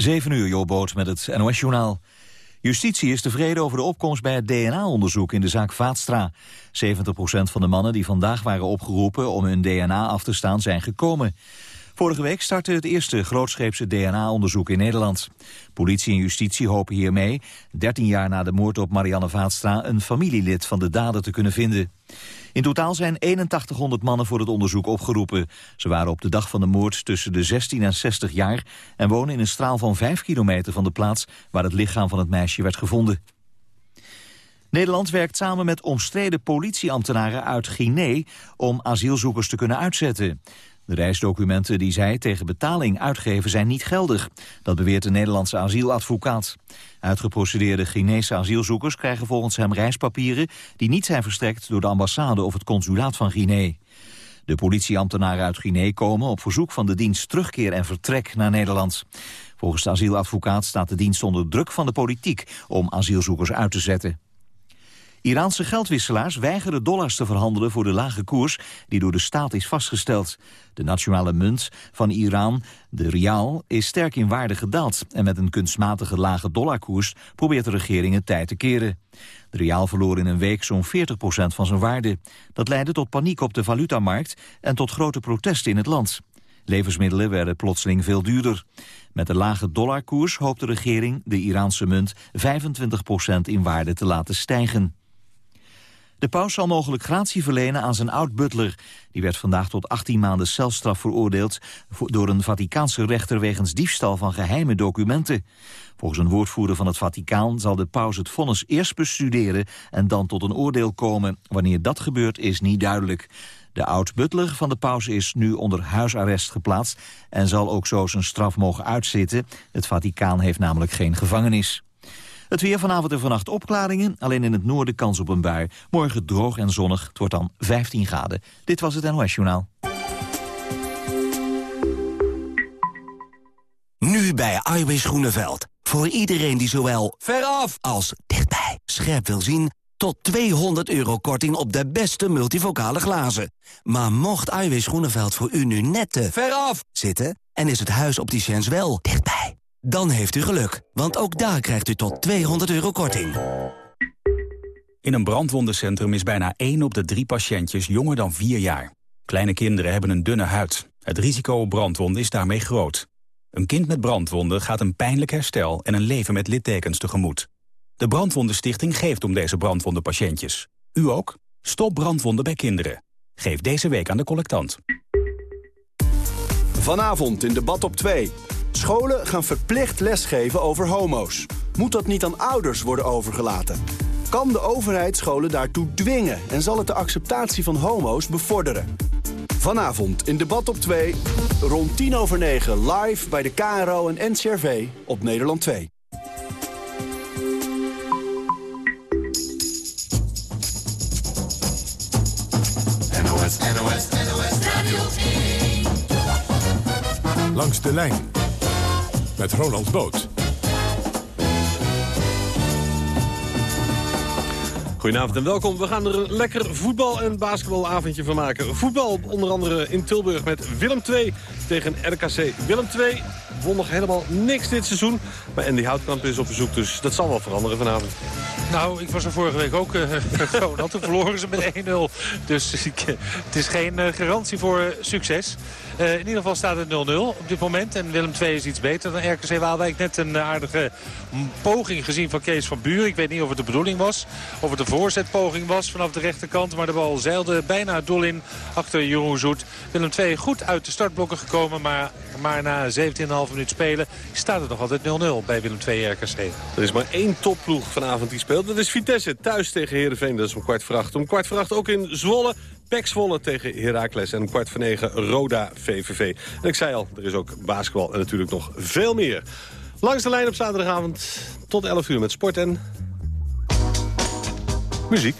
7 uur, Jobboot met het NOS-journaal. Justitie is tevreden over de opkomst bij het DNA-onderzoek in de zaak Vaatstra. 70% van de mannen die vandaag waren opgeroepen om hun DNA af te staan zijn gekomen. Vorige week startte het eerste grootscheepse DNA-onderzoek in Nederland. Politie en justitie hopen hiermee, 13 jaar na de moord op Marianne Vaatstra... een familielid van de dader te kunnen vinden. In totaal zijn 8100 mannen voor het onderzoek opgeroepen. Ze waren op de dag van de moord tussen de 16 en 60 jaar... en wonen in een straal van 5 kilometer van de plaats... waar het lichaam van het meisje werd gevonden. Nederland werkt samen met omstreden politieambtenaren uit Guinea... om asielzoekers te kunnen uitzetten. De reisdocumenten die zij tegen betaling uitgeven zijn niet geldig. Dat beweert de Nederlandse asieladvocaat. Uitgeprocedeerde Chinese asielzoekers krijgen volgens hem reispapieren... die niet zijn verstrekt door de ambassade of het consulaat van Guinea. De politieambtenaren uit Guinea komen op verzoek van de dienst terugkeer en vertrek naar Nederland. Volgens de asieladvocaat staat de dienst onder druk van de politiek om asielzoekers uit te zetten. Iraanse geldwisselaars weigeren dollars te verhandelen voor de lage koers die door de staat is vastgesteld. De nationale munt van Iran, de rial, is sterk in waarde gedaald en met een kunstmatige lage dollarkoers probeert de regering het tijd te keren. De riaal verloor in een week zo'n 40% van zijn waarde. Dat leidde tot paniek op de valutamarkt en tot grote protesten in het land. Levensmiddelen werden plotseling veel duurder. Met de lage dollarkoers hoopt de regering de Iraanse munt 25% in waarde te laten stijgen. De paus zal mogelijk gratie verlenen aan zijn oud-butler. Die werd vandaag tot 18 maanden celstraf veroordeeld... door een Vaticaanse rechter wegens diefstal van geheime documenten. Volgens een woordvoerder van het Vaticaan zal de paus het vonnis eerst bestuderen... en dan tot een oordeel komen. Wanneer dat gebeurt is niet duidelijk. De oud-butler van de paus is nu onder huisarrest geplaatst... en zal ook zo zijn straf mogen uitzitten. Het Vaticaan heeft namelijk geen gevangenis. Het weer vanavond en vannacht opklaringen. Alleen in het noorden kans op een bui. Morgen droog en zonnig. Het wordt dan 15 graden. Dit was het NOS Journaal. Nu bij Iwis Groeneveld. Voor iedereen die zowel veraf als dichtbij scherp wil zien... tot 200 euro korting op de beste multivocale glazen. Maar mocht Iwis Groeneveld voor u nu net te veraf zitten... en is het huis op die wel dichtbij dan heeft u geluk, want ook daar krijgt u tot 200 euro korting. In een brandwondencentrum is bijna 1 op de 3 patiëntjes jonger dan 4 jaar. Kleine kinderen hebben een dunne huid. Het risico op brandwonden is daarmee groot. Een kind met brandwonden gaat een pijnlijk herstel en een leven met littekens tegemoet. De Brandwondenstichting geeft om deze brandwondenpatiëntjes. U ook? Stop brandwonden bij kinderen. Geef deze week aan de collectant. Vanavond in debat op 2. Scholen gaan verplicht lesgeven over homo's. Moet dat niet aan ouders worden overgelaten? Kan de overheid scholen daartoe dwingen en zal het de acceptatie van homo's bevorderen? Vanavond in debat op 2, rond 10 over 9 live bij de KRO en NCRV op Nederland 2. NOS, NOS, NOS Radio 1. Langs de lijn met Ronald Boot. Goedenavond en welkom. We gaan er een lekker voetbal- en basketbalavondje van maken. Voetbal onder andere in Tilburg met Willem II tegen RKC. Willem II won nog helemaal niks dit seizoen. Maar Andy Houtkamp is op bezoek, dus dat zal wel veranderen vanavond. Nou, ik was er vorige week ook uh, gewoon. Toen verloren ze met 1-0. Dus ik, het is geen uh, garantie voor uh, succes. in ieder geval staat het 0-0 op dit moment. En Willem II is iets beter dan RKC Waalwijk. Net een aardige poging gezien van Kees van Buren. Ik weet niet of het de bedoeling was. Of het een voorzetpoging was vanaf de rechterkant. Maar de bal zeilde bijna het doel in achter Jeroen Zoet. Willem II goed uit de startblokken gekomen. Maar, maar na 17,5 minuut spelen staat het nog altijd 0-0 bij Willem II RKC. Er is maar één topploeg vanavond die speelt. Dat is Vitesse thuis tegen Heerenveen. Dat is om kwart voor acht. Om kwart voor acht ook in Zwolle. Pek Zwolle tegen Heracles. En om kwart voor negen Roda VVV. En ik zei al, er is ook basketbal en natuurlijk nog veel meer. Langs de lijn op zaterdagavond tot 11 uur met sport en... muziek.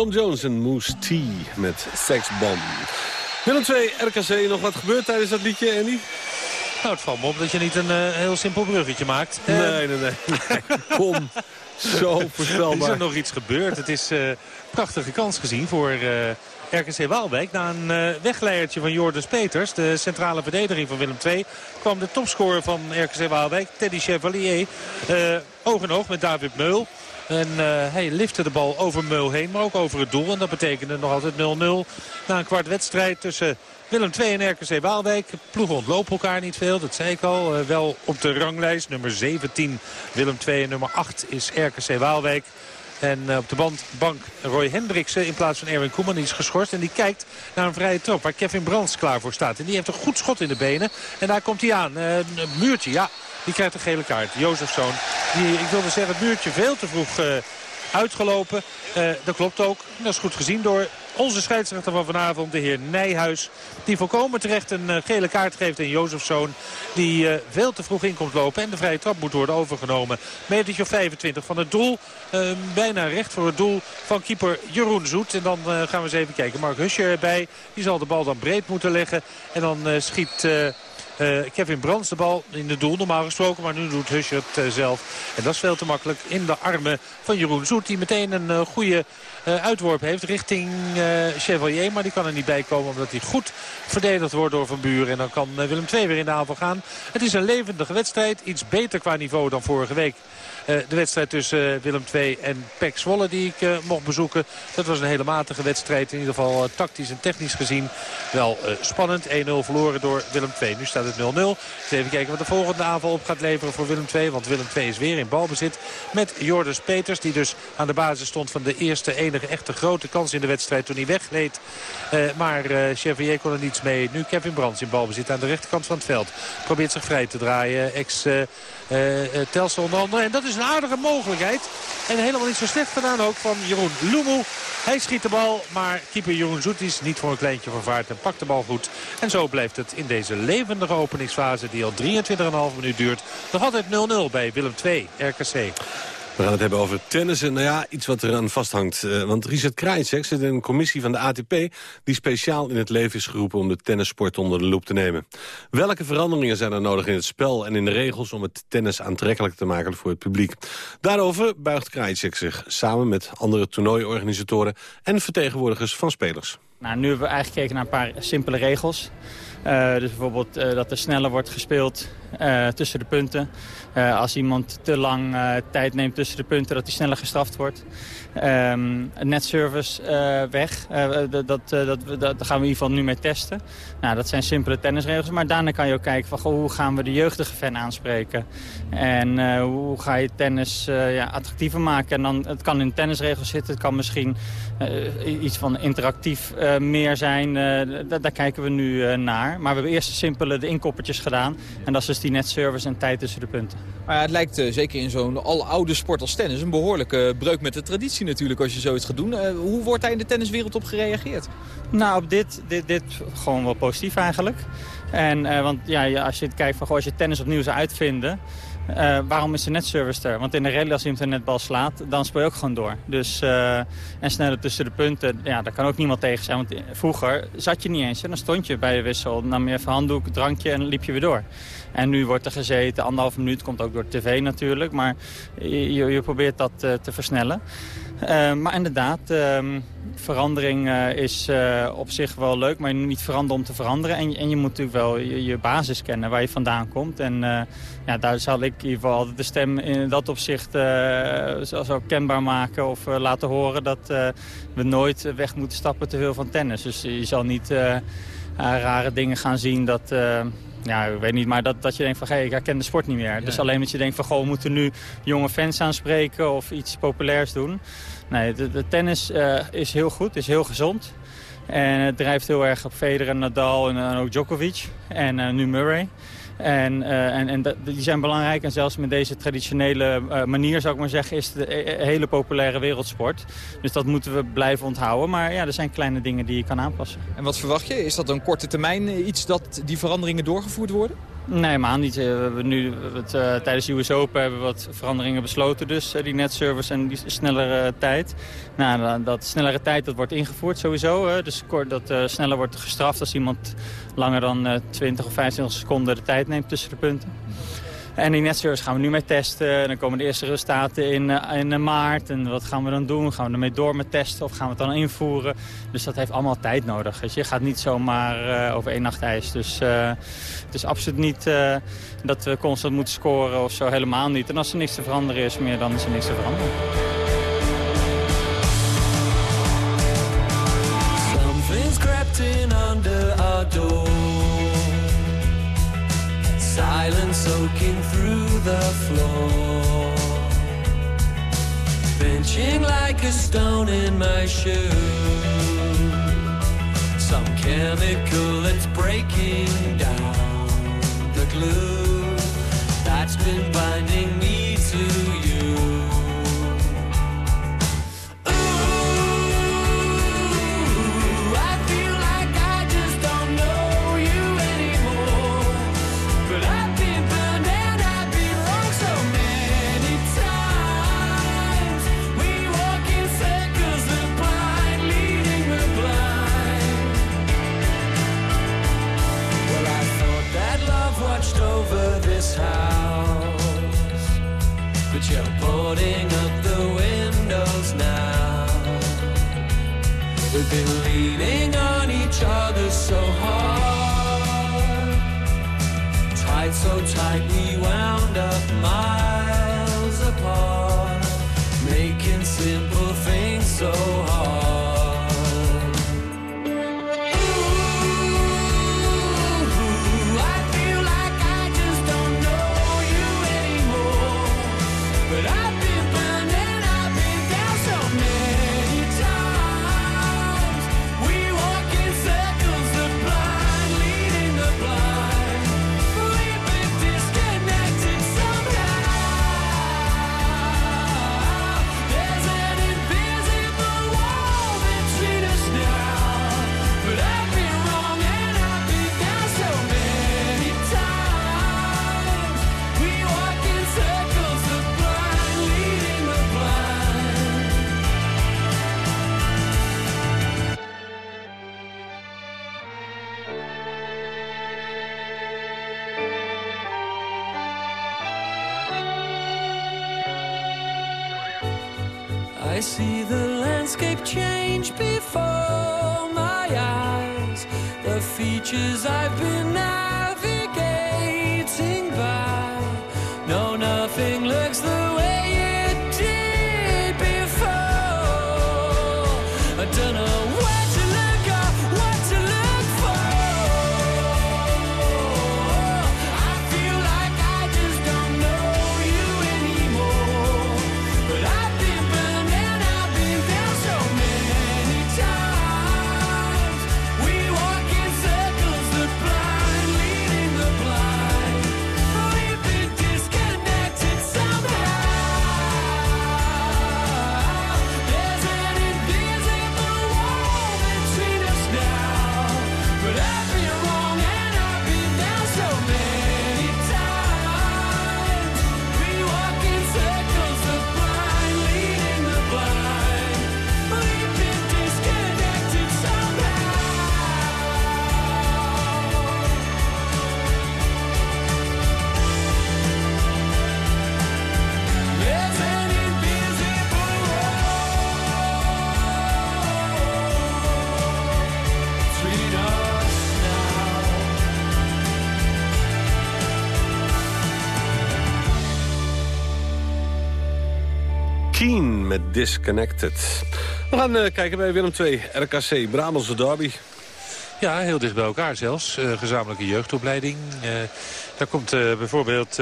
Tom Jones en Moose T met Sex Bomb. Willem 2, RKC, nog wat gebeurd tijdens dat liedje, Andy? Nou, het valt me op dat je niet een eh, heel simpel bruggetje maakt. Eh, Nee, nee, nee. nee. Kom, zo is voorspelbaar. er nog iets gebeurd? Het is eh, een prachtige kans gezien voor eh, RKC Waalwijk. Na een eh wegleiertje van Jordens Peters, de centrale verdediging van Willem II... kwam de topscorer van RKC Waalwijk, Teddy Chevalier, eh, oog in oog met David Meul. En eh, hij lifte de bal over Meul heen, maar ook over het doel. En dat betekende nog altijd 0-0 na een kwart wedstrijd tussen Willem II en RKC Waalwijk. Ploegen ontlopen elkaar niet veel, dat zei ik al. Eh, wel op de ranglijst. Nummer 17 Willem II en nummer 8 is RKC Waalwijk. En eh, op de band, bank Roy Hendriksen in plaats van Erwin Koeman. Die is geschorst en die kijkt naar een vrije trap waar Kevin Brands klaar voor staat. En die heeft een goed schot in de benen. En daar komt hij aan. Een muurtje, ja. Die krijgt een gele kaart. Jozefzoon. Die, ik wilde zeggen, het muurtje veel te vroeg eh, uitgelopen. Eh, dat klopt ook. Dat is goed gezien door onze scheidsrechter van vanavond, de heer Nijhuis. Die volkomen terecht een eh, gele kaart geeft aan Jozefzoon. Die veel te vroeg in komt lopen. En de vrije trap moet worden overgenomen. Metertje of 25 van het doel. Eh, bijna recht voor het doel van keeper Jeroen Zoet. En dan gaan we eens even kijken. Mark Huscher erbij. Die zal de bal dan breed moeten leggen. En dan schiet... eh, Kevin Brands de bal in het doel normaal gesproken. Maar nu doet Huscher het eh, zelf. En dat is veel te makkelijk in de armen van Jeroen Zoet. Die meteen een eh, goede uitworp heeft richting Chevalier. Maar die kan er niet bij komen omdat hij goed verdedigd wordt door Van Buren. En dan kan Willem II weer in de aanval gaan. Het is een levendige wedstrijd. Iets beter qua niveau dan vorige week. Eh, de wedstrijd tussen eh, Willem II en PEC Zwolle die ik eh, mocht bezoeken. Dat was een hele matige wedstrijd. In ieder geval tactisch en technisch gezien wel spannend. 1-0 verloren door Willem II. Nu staat het 0-0. Dus even kijken wat de volgende aanval op gaat leveren voor Willem II. Want Willem II is weer in balbezit met Jordus Peters. Die dus aan de basis stond van de eerste enige echte grote kans in de wedstrijd toen hij wegleed. Maar Chevrier kon er niets mee. Nu Kevin Brands in balbezit aan de rechterkant van het veld. Probeert zich vrij te draaien. Ex... Uh, uh, Telsel onder andere. En dat is een aardige mogelijkheid. En helemaal niet zo slecht gedaan ook van Jeroen Loemoe. Hij schiet de bal, maar keeper Jeroen Zoet is niet voor een kleintje vervaard en pakt de bal goed. En zo blijft het in deze levendige openingsfase die al 23,5 minuut duurt. Nog altijd 0-0 bij Willem II, RKC. We gaan het hebben over tennissen. Nou ja, iets wat eraan vasthangt. Uh, want Richard Krajicek zit in een commissie van de ATP... die speciaal in het leven is geroepen om de tennissport onder de loep te nemen. Welke veranderingen zijn er nodig in het spel en in de regels... om het tennis aantrekkelijk te maken voor het publiek? Daarover buigt Krajicek zich samen met andere toernooiorganisatoren... en vertegenwoordigers van spelers. Nou, nu hebben we eigenlijk gekeken naar een paar simpele regels. Uh, dus bijvoorbeeld uh, dat er sneller wordt gespeeld tussen de punten. Als iemand te lang tijd neemt tussen de punten, dat hij sneller gestraft wordt. Um, net service weg, dat, dat, dat, dat, gaan we in ieder geval nu mee testen. Nou, dat zijn simpele tennisregels, maar daarna kan je ook kijken van goh, hoe gaan we de jeugdige fan aanspreken. En hoe ga je tennis ja, attractiever maken. En dan, het kan in tennisregels zitten, het kan misschien iets van interactief meer zijn. daar kijken we nu naar. Maar we hebben eerst de simpele de inkoppertjes gedaan. En dat is dus die net service en tijd tussen de punten. Maar het lijkt zeker in zo'n aloude sport als tennis... een behoorlijke breuk met de traditie natuurlijk als je zoiets gaat doen. Uh, hoe wordt daar in de tenniswereld op gereageerd? Nou, op dit, dit, dit gewoon wel positief eigenlijk. En, uh, want ja, als je kijkt van, goh, als je tennis opnieuw zou uitvinden... Uh, waarom is de netservice er? Want in de rally als iemand een netbal slaat, dan speel je ook gewoon door. Dus, en sneller tussen de punten, ja, daar kan ook niemand tegen zijn. Want vroeger zat je niet eens en dan stond je bij de wissel. nam je even handdoek, drankje en liep je weer door. En nu wordt er gezeten, anderhalve minuut, komt ook door tv natuurlijk. Maar je, je probeert dat te versnellen. Uh, maar inderdaad, uh, verandering uh, is uh, op zich wel leuk, maar je moet niet veranderen om te veranderen. En, en je moet natuurlijk wel je, basis kennen, waar je vandaan komt. En ja, daar zal ik in ieder geval de stem in dat opzicht zo kenbaar maken of laten horen dat we nooit weg moeten stappen te veel van tennis. Dus je zal niet rare dingen gaan zien dat ja, ik weet niet, maar dat, dat je denkt van, hey, ik herken de sport niet meer. Ja. Dus alleen dat je denkt van, goh, we moeten nu jonge fans aanspreken of iets populairs doen. Nee, de, de tennis uh, is heel goed, is heel gezond. En het drijft heel erg op Federer, Nadal en, en ook Djokovic en uh, nu Murray. En, uh, en, en die zijn belangrijk. En zelfs met deze traditionele uh, manier, zou ik maar zeggen, is het een hele populaire wereldsport. Dus dat moeten we blijven onthouden. Maar ja, er zijn kleine dingen die je kan aanpassen. En wat verwacht je? Is dat een korte termijn iets dat die veranderingen doorgevoerd worden? Nee, maar niet. We hebben nu, uh, tijdens de US Open hebben we wat veranderingen besloten. Dus uh, die netservice en die snellere tijd. Nou, dat snellere tijd dat wordt ingevoerd sowieso. Hè. Dus dat sneller wordt gestraft als iemand langer dan 20 of 25 seconden de tijd neemt tussen de punten. En die netservice gaan we nu mee testen. En dan komen de eerste resultaten in, in maart. En wat gaan we dan doen? Gaan we ermee door met testen of gaan we het dan invoeren? Dus dat heeft allemaal tijd nodig. Je gaat niet zomaar uh, over één nacht ijs. Dus het is absoluut niet dat we constant moeten scoren of zo. Helemaal niet. En als er niks te veranderen is meer, dan is er niks te veranderen. In silence soaking through the floor. Pinching like a stone in my shoe. Some chemical that's breaking down the glue that's been binding me to you're boarding up the windows now. We've been leaning on each other so hard. Tied so tight, we wound up miles apart. Making simple things so Met Disconnected. We gaan eh, kijken bij Willem II, RKC, Bramelse derby. Ja, heel dicht bij elkaar zelfs. Eh, gezamenlijke jeugdopleiding. Eh, daar komt bijvoorbeeld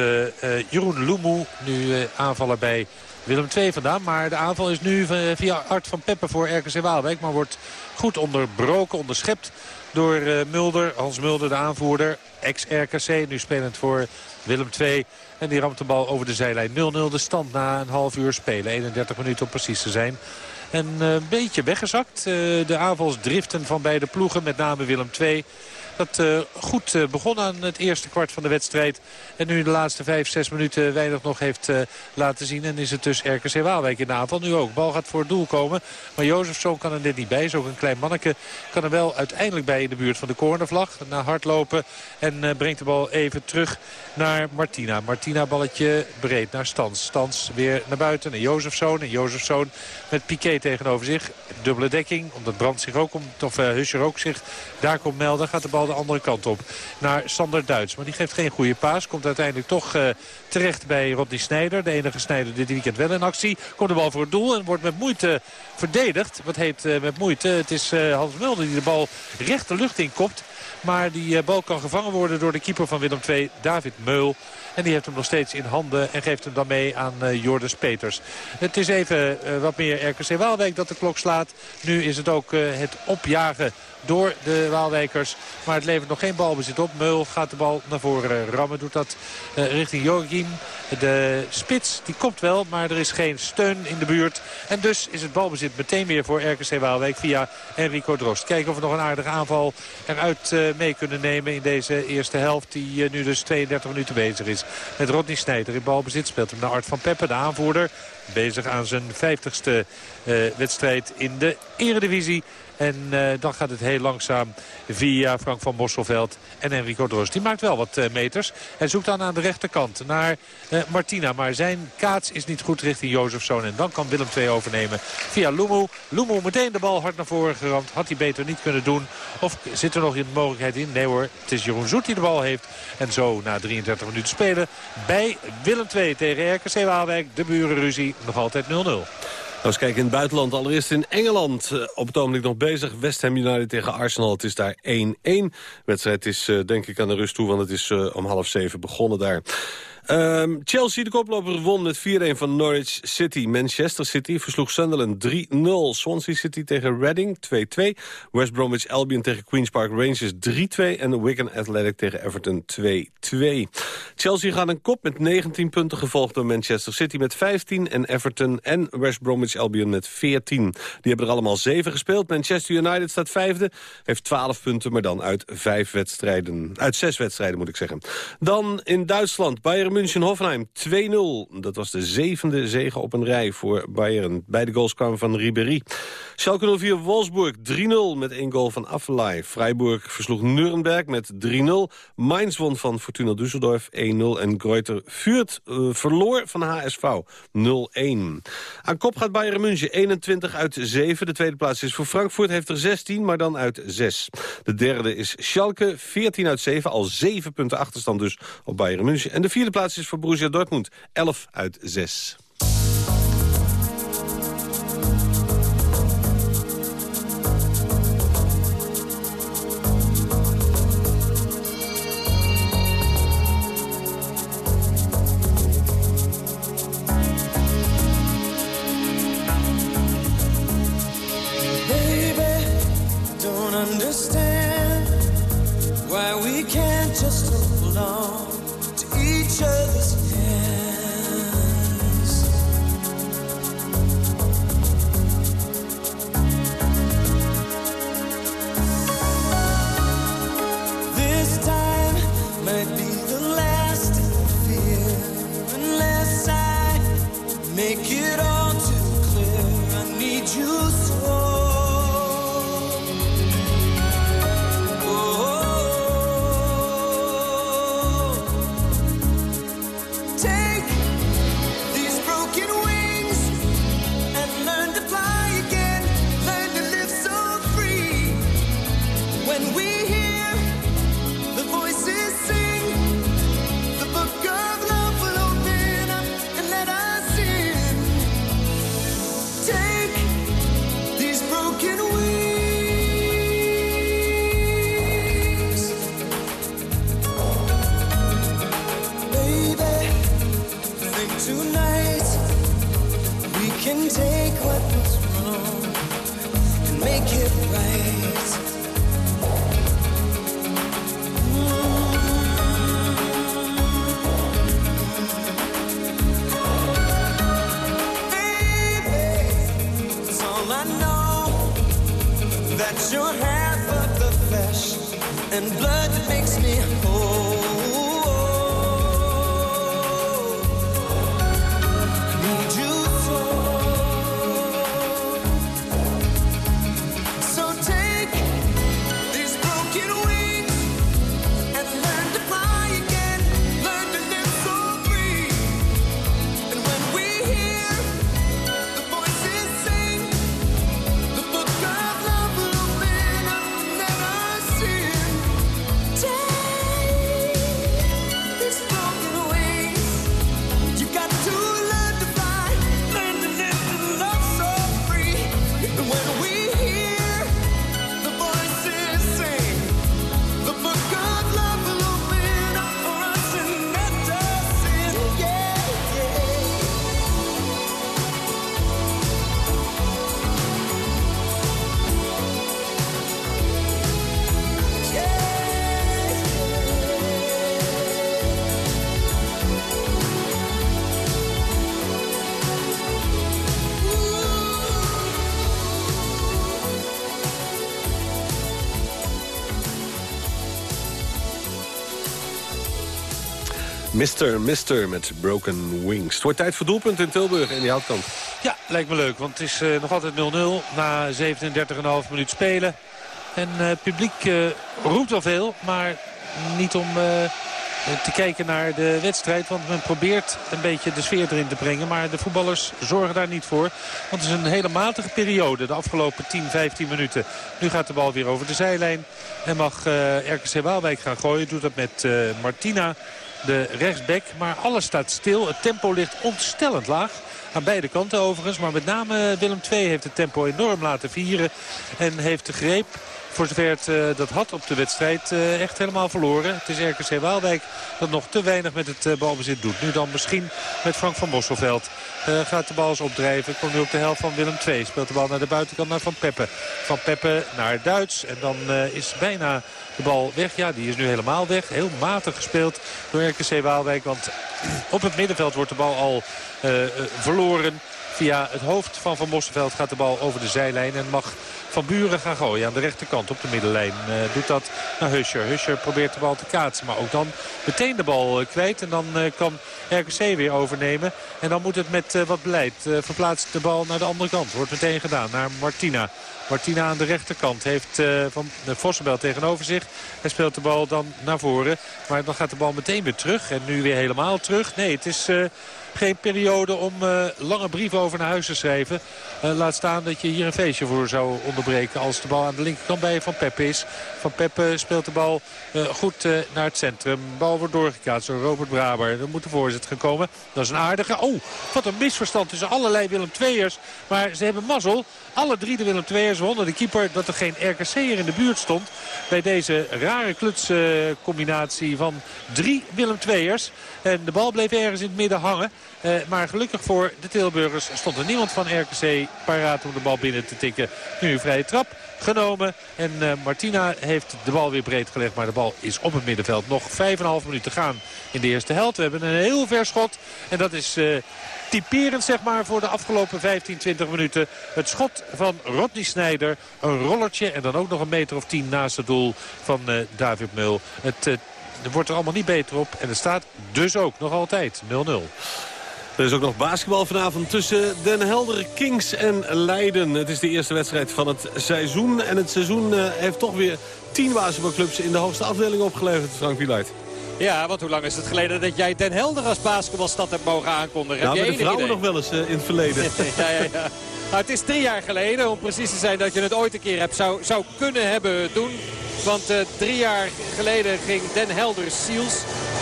Jeroen Loemoe nu aanvallen bij Willem II vandaan. Maar de aanval is nu via Art van Peppe voor RKC Waalwijk. Maar wordt goed onderbroken, onderschept door eh, Mulder. Hans Mulder, de aanvoerder. Ex-RKC, nu spelend voor Willem II. En die ramt de bal over de zijlijn. 0-0 de stand na een half uur spelen. 31 minuten om precies te zijn. En eh, een beetje weggezakt. Eh, de aanvalsdriften van beide ploegen, met name Willem II. Dat eh, goed eh, begon aan het eerste kwart van de wedstrijd. En nu de laatste vijf, zes minuten weinig nog heeft eh, laten zien. En is het dus RKC Waalwijk in de aanval. Nu ook. Bal gaat voor het doel komen. Maar Jozefzoon kan er net niet bij. Ook een klein manneke. Kan er wel uiteindelijk bij in de buurt van de cornervlag. Na hardlopen. En brengt de bal even terug naar Martina. Martina balletje breed naar Stans. Stans weer naar buiten. En Jozefzoon. En Jozefzoon met Piqué tegenover zich. Dubbele dekking. Omdat Brand zich ook komt. Of uh, Huscher ook zich daar komt melden. Gaat de bal de andere kant op. Naar Sander Duits. Maar die geeft geen goede paas. Komt uiteindelijk toch uh, terecht bij Rodney Snijder. De enige Snijder dit weekend wel in actie. Komt de bal voor het doel. En wordt met moeite verdedigd. Wat heet uh, met moeite? Het is Hans Mulder die de bal recht de lucht in kopt. Maar die bal kan gevangen worden door de keeper van Willem II, David Meul. En die heeft hem nog steeds in handen en geeft hem dan mee aan uh, Jordis Peters. Het is even uh, wat meer RKC Waalwijk dat de klok slaat. Nu is het ook uh, het opjagen door de Waalwijkers. Maar het levert nog geen balbezit op. Meul gaat de bal naar voren rammen. Doet dat richting Joachim. De spits die komt wel, maar er is geen steun in de buurt. En dus is het balbezit meteen weer voor RKC Waalwijk via Enrico Drost. Kijken of we nog een aardige aanval eruit mee kunnen nemen in deze eerste helft. Die nu dus 32 minuten bezig is. Met Rodney Snijder in balbezit speelt hem naar Art van Peppe, de aanvoerder. Bezig aan zijn 50ste uh, wedstrijd in de eredivisie. En uh, dan gaat het heel langzaam via Frank van Mosselveld en Enrico Drost. Die maakt wel wat uh, meters. En zoekt dan aan de rechterkant naar uh, Martina. Maar zijn kaats is niet goed richting Jozefzoon. En dan kan Willem II overnemen via Lumu. Lumu meteen de bal hard naar voren geramd. Had hij beter niet kunnen doen. Of zit er nog een mogelijkheid in? Nee hoor, het is Jeroen Zoet die de bal heeft. En zo na 33 minuten spelen bij Willem II tegen RKC Waalwijk. De burenruzie nog altijd 0-0. Nou, eens kijken in het buitenland. Allereerst in Engeland. Uh, op het ogenblik nog bezig. West Ham United tegen Arsenal. Het is daar 1-1. De wedstrijd is uh, denk ik aan de rust toe, want het is uh, om half zeven begonnen daar. Um, Chelsea, de koploper, won met 4-1 van Norwich City. Manchester City versloeg Sunderland 3-0. Swansea City tegen Reading 2-2. West Bromwich Albion tegen Queen's Park Rangers 3-2. En Wigan Athletic tegen Everton 2-2. Chelsea gaat een kop met 19 punten, gevolgd door Manchester City met 15. En Everton en West Bromwich Albion met 14. Die hebben er allemaal 7 gespeeld. Manchester United staat vijfde, heeft 12 punten, maar dan uit 5 wedstrijden. Uit 6 wedstrijden moet ik zeggen. Dan in Duitsland, Bayern München-Hoffenheim 2-0. Dat was de zevende zege op een rij voor Bayern. Beide goals kwamen van Ribéry. Schalke 04 Wolfsburg 3-0 met één goal van Affelay. Freiburg versloeg Nuremberg met 3-0. Mainz won van Fortuna Düsseldorf 1-0. En Greuter Vuurt eh, verloor van HSV 0-1. Aan kop gaat Bayern München 21 uit 7. De tweede plaats is voor Frankfurt, heeft er 16, maar dan uit 6. De derde is Schalke, 14 uit 7. Al 7 punten achterstand dus op Bayern München. En de vierde plaats is voor Borussia Dortmund, 11 uit 6. Mr. Mister met Broken Wings. Het wordt tijd voor doelpunt in Tilburg en die houtkamp. Ja, lijkt me leuk, want het is eh, nog altijd 0-0 na 37,5 minuut spelen. En eh, het publiek eh, roept al veel, maar niet om te kijken naar de wedstrijd. Want men probeert een beetje de sfeer erin te brengen. Maar de voetballers zorgen daar niet voor. Want het is een hele matige periode, de afgelopen 10, 15 minuten. Nu gaat de bal weer over de zijlijn. En mag eh, RKC Waalwijk gaan gooien. Doet dat met Martina, de rechtsback. Maar alles staat stil. Het tempo ligt ontstellend laag. Aan beide kanten overigens. Maar met name Willem II heeft het tempo enorm laten vieren. En heeft de greep voor zover het eh, dat had op de wedstrijd eh, echt helemaal verloren. Het is RKC Waalwijk dat nog te weinig met het eh, balbezit doet. Nu dan misschien met Frank van Bosselveld. Eh, gaat de bal eens opdrijven. Komt nu op de helft van Willem II. Speelt de bal naar de buitenkant naar Van Peppe. Van Peppe naar Duits. En dan is bijna de bal weg. Ja, die is nu helemaal weg. Heel matig gespeeld door RKC Waalwijk. Want op het middenveld wordt de bal al verloren Via het hoofd van Van Mosselveld gaat de bal over de zijlijn. En mag Van Buren gaan gooien aan de rechterkant op de middenlijn. Eh, doet dat naar Huscher. Huscher probeert de bal te kaatsen. Maar ook dan meteen de bal eh, kwijt. En dan eh, kan RKC weer overnemen. En dan moet het met eh, wat beleid. eh, verplaatst de bal naar de andere kant. Wordt meteen gedaan naar Martina. Martina aan de rechterkant heeft eh, Van Vossenbel tegenover zich. Hij speelt de bal dan naar voren. Maar dan gaat de bal meteen weer terug. En nu weer helemaal terug. Nee, het is... geen periode om eh, lange brieven over naar huis te schrijven. Eh, laat staan dat je hier een feestje voor zou onderbreken als de bal aan de linkerkant bij Van Peppe is. Van Peppe speelt de bal eh, goed naar het centrum. De bal wordt doorgekaatst door Robert Braber. Er moet de voorzet gaan komen. Dat is een aardige. Oh, wat een misverstand tussen allerlei Willem II'ers. Maar ze hebben mazzel. Alle drie de Willem II'ers wonnen de keeper dat er geen RKC'er in de buurt stond. Bij deze rare klutscombinatie van drie Willem II'ers. En de bal bleef ergens in het midden hangen. Eh, maar gelukkig voor de Tilburgers stond er niemand van RKC paraat om de bal binnen te tikken. Nu een vrije trap genomen. En eh, Martina heeft de bal weer breed gelegd. Maar de bal is op het middenveld. Nog 5,5 minuten gaan in de eerste helft. We hebben een heel ver schot. En dat is... eh, typerend zeg maar voor de afgelopen 15, 20 minuten. Het schot van Rodney Snijder. Een rollertje en dan ook nog een meter of 10 naast het doel van David Mul. Het wordt er allemaal niet beter op. En het staat dus ook nog altijd 0-0. Er is ook nog basketbal vanavond tussen Den Helder Kings en Leiden. Het is de eerste wedstrijd van het seizoen. En het seizoen eh, heeft toch weer tien basketbalclubs in de hoogste afdeling opgeleverd, Frank Wieluid. Ja, want hoe lang is het geleden dat jij Den Helder als basketbalstad hebt mogen aankondigen? Nou, Heb met je de vrouwen idee? nog wel eens eh, in het verleden. ja, ja, ja. Nou, het is drie jaar geleden, om precies te zijn dat je het ooit een keer hebt zou, zou kunnen hebben doen. Want eh, drie jaar geleden ging Den Helder Seals,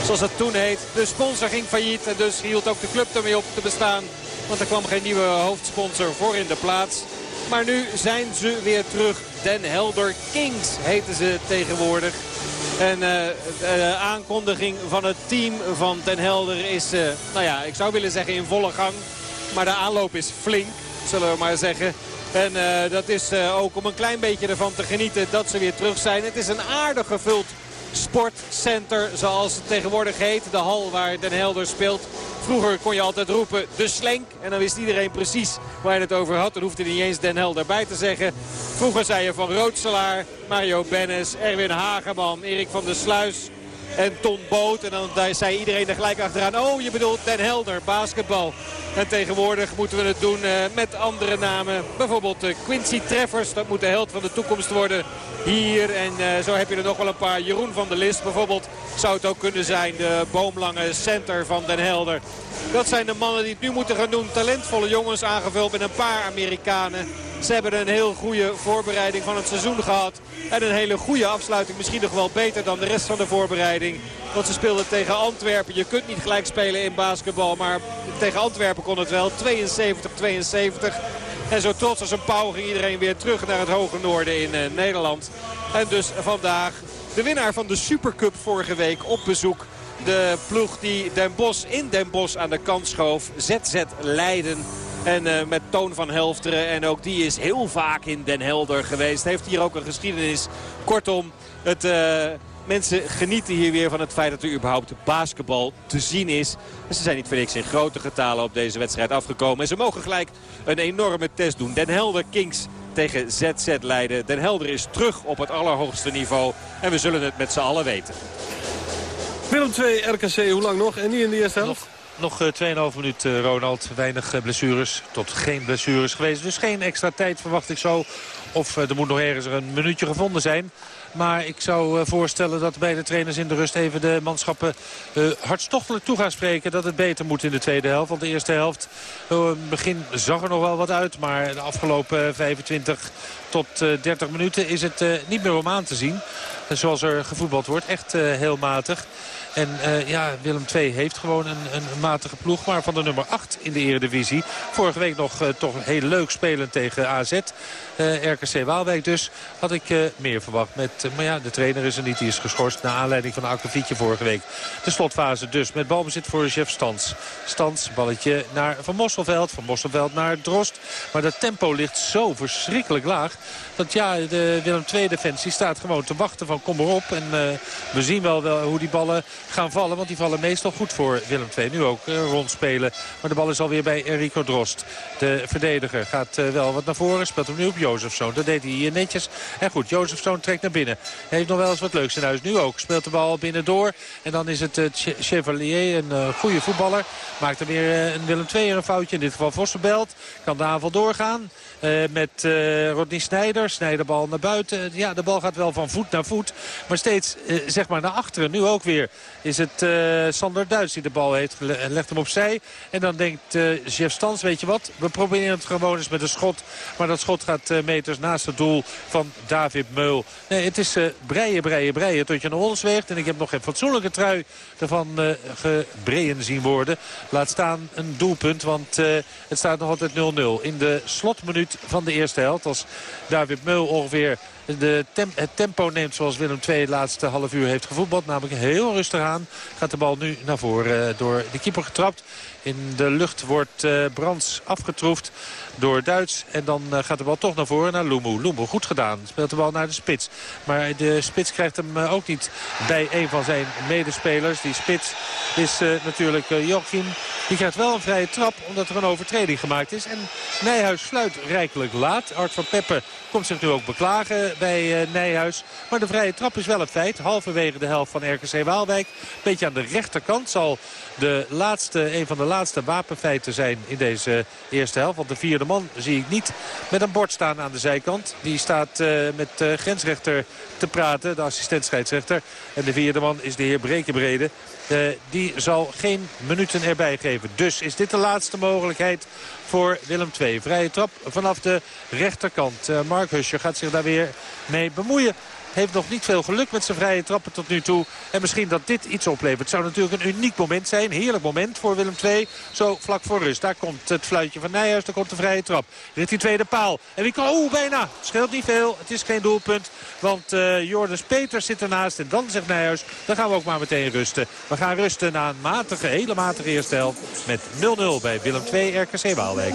zoals dat toen heet. De sponsor ging failliet en dus hield ook de club ermee op te bestaan. Want er kwam geen nieuwe hoofdsponsor voor in de plaats. Maar nu zijn ze weer terug. Den Helder Kings heten ze tegenwoordig. En eh, de aankondiging van het team van Den Helder is, eh, nou ja, ik zou willen zeggen in volle gang. Maar de aanloop is flink, zullen we maar zeggen. En eh, dat is eh, ook om een klein beetje ervan te genieten dat ze weer terug zijn. Het is een aardig gevuld sportcenter, zoals het tegenwoordig heet. De hal waar Den Helder speelt. Vroeger kon je altijd roepen de slenk. En dan wist iedereen precies waar je het over had. Dan hoefde niet eens Den Helder bij te zeggen. Vroeger zei je van Roodselaar, Mario Bennis, Erwin Hageman, Erik van der Sluis en Ton Boot. En dan zei iedereen er gelijk achteraan. Oh, je bedoelt Den Helder, basketbal. En tegenwoordig moeten we het doen eh, met andere namen. Bijvoorbeeld eh, Quincy Treffers, dat moet de held van de toekomst worden hier. En eh, zo heb je er nog wel een paar. Jeroen van der List bijvoorbeeld zou het ook kunnen zijn. De boomlange center van Den Helder. Dat zijn de mannen die het nu moeten gaan doen. Talentvolle jongens aangevuld met een paar Amerikanen. Ze hebben een heel goede voorbereiding van het seizoen gehad. En een hele goede afsluiting. Misschien nog wel beter dan de rest van de voorbereiding. Want ze speelden tegen Antwerpen. Je kunt niet gelijk spelen in basketbal. Maar tegen Antwerpen kon het wel. 72-72. En zo trots als een pauw ging iedereen weer terug naar het hoge noorden in eh, Nederland. En dus vandaag de winnaar van de Supercup vorige week op bezoek. De ploeg die Den Bosch in Den Bosch aan de kant schoof. ZZ Leiden. En eh, met Toon van Helfteren. En ook die is heel vaak in Den Helder geweest. Heeft hier ook een geschiedenis. Kortom, het... eh, Mensen genieten hier weer van het feit dat er überhaupt basketbal te zien is. En ze zijn niet voor niks in grote getalen op deze wedstrijd afgekomen. En ze mogen gelijk een enorme test doen. Den Helder Kings tegen ZZ Leiden. Den Helder is terug op het allerhoogste niveau. En we zullen het met z'n allen weten. Willem 2, RKC, hoe lang nog? En niet in de eerste helft? Nog eh, 2,5 minuut, eh, Ronald. Weinig eh, blessures. Tot geen blessures geweest. Dus geen extra tijd verwacht ik zo. Of eh, er moet nog ergens een minuutje gevonden zijn. Maar ik zou eh, voorstellen dat beide trainers in de rust even de manschappen eh, hartstochtelijk toe gaan spreken. Dat het beter moet in de tweede helft. Want de eerste helft, eh, het begin zag er nog wel wat uit. Maar de afgelopen eh, 25 tot eh, 30 minuten is het eh, niet meer om aan te zien. En zoals er gevoetbald wordt, echt eh, heel matig. En eh, ja, Willem II heeft gewoon een, matige ploeg. Maar van de nummer 8 in de eredivisie. Vorige week nog eh, toch heel leuk spelen tegen AZ. Eh, RKC Waalwijk dus. Had ik eh, meer verwacht. Met, eh, maar ja, de trainer is er niet. Die is geschorst naar aanleiding van een akkefietje vorige week. De slotfase dus. Met balbezit voor chef Stans. Stans, balletje naar Van Mosselveld. Van Mosselveld naar Drost. Maar dat tempo ligt zo verschrikkelijk laag. Dat ja, de Willem II defensie staat gewoon te wachten van kom erop. En we zien wel, wel hoe die ballen gaan vallen. Want die vallen meestal goed voor Willem II. Nu ook eh, rondspelen. Maar de bal is alweer bij Enrico Drost. De verdediger gaat wel wat naar voren. Speelt hem nu op Jozefzoon. Dat deed hij hier netjes. En goed, Jozefzoon trekt naar binnen. Hij heeft nog wel eens wat leuks in huis. Nu ook. Speelt de bal binnendoor. En dan is het eh, Che- Chevalier, een eh, goede voetballer. Maakt er weer eh, een Willem II een foutje. In dit geval Vossenbelt. Kan de aanval doorgaan. Met eh, Rodney Snijder. Snijderbal naar buiten. Ja, de bal gaat wel van voet naar voet. Maar steeds zeg maar naar achteren. Nu ook weer is het Sander Duits die de bal heeft. Legt hem opzij. En dan denkt Jeff Stans, weet je wat? We proberen het gewoon eens met een schot. Maar dat schot gaat meters naast het doel van David Meul. Nee, het is eh, breien, breien, breien tot je naar ons weegt. En ik heb nog geen fatsoenlijke trui ervan eh gebreien zien worden. Laat staan een doelpunt, want eh, het staat nog altijd 0-0. In de slotminuut van de eerste helft. Als David Meul ongeveer de het tempo neemt zoals Willem II het laatste half uur heeft gevoetbald. Namelijk heel rustig aan. Gaat de bal nu naar voren eh, door de keeper getrapt. In de lucht wordt eh, Brands afgetroefd door Duits. En dan eh, gaat de bal toch naar voren naar Lumu. Lumu, goed gedaan. Speelt de bal naar de spits. Maar de spits krijgt hem eh, ook niet bij een van zijn medespelers. Die spits is natuurlijk Joachim. Die krijgt wel een vrije trap omdat er een overtreding gemaakt is. En Nijhuis fluit rijkelijk laat. Art van Peppe komt zich nu ook beklagen bij Nijhuis. Maar de vrije trap is wel een feit. Halverwege de helft van RKC Waalwijk. Beetje aan de rechterkant zal de laatste, een van de laatste wapenfeiten zijn in deze eerste helft. Want de vierde man zie ik niet met een bord staan aan de zijkant. Die staat eh, met de grensrechter te praten, de assistent scheidsrechter. En de vierde man is de heer Brekenbrede. Eh, die zal geen minuten erbij geven. Dus is dit de laatste mogelijkheid voor Willem II. Vrije trap vanaf de rechterkant. Eh, Mark Huscher gaat zich daar weer mee bemoeien. Heeft nog niet veel geluk met zijn vrije trappen tot nu toe. En misschien dat dit iets oplevert. Het zou natuurlijk een uniek moment zijn. Heerlijk moment voor Willem II. Zo vlak voor rust. Daar komt het fluitje van Nijhuis. Daar komt de vrije trap. Richting tweede paal. En wie kan... Oeh, bijna. Scheelt niet veel. Het is geen doelpunt. Want Jordan Peters zit ernaast. En dan zegt Nijhuis, dan gaan we ook maar meteen rusten. We gaan rusten na een matige, hele matige eerste helft. Met 0-0 bij Willem II RKC Waalwijk.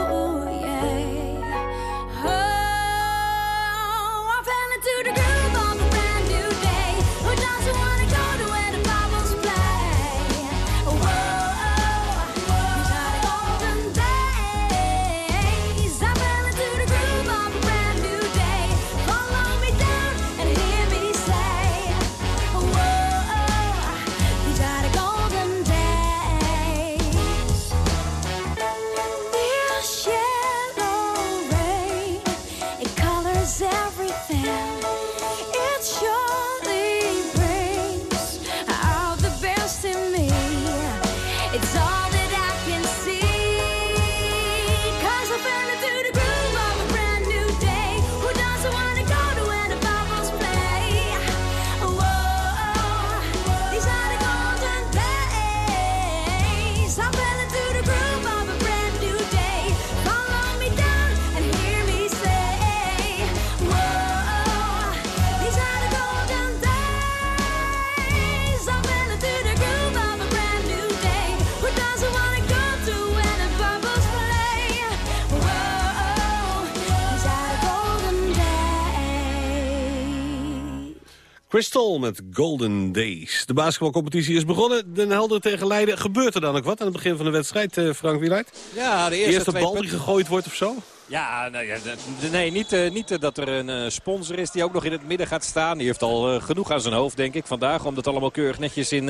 Crystal met Golden Days. De basketbalcompetitie is begonnen. Den Helder tegen Leiden. Gebeurt er dan ook wat aan het begin van de wedstrijd, eh, Frank Wieluid? Ja, de De eerste, eerste twee bal die gegooid wordt of zo? Ja, de- nee, niet, eh, niet eh, dat er een eh, sponsor is die ook nog in het midden gaat staan. Die heeft al genoeg aan zijn hoofd, denk ik, vandaag. Om dat allemaal keurig netjes in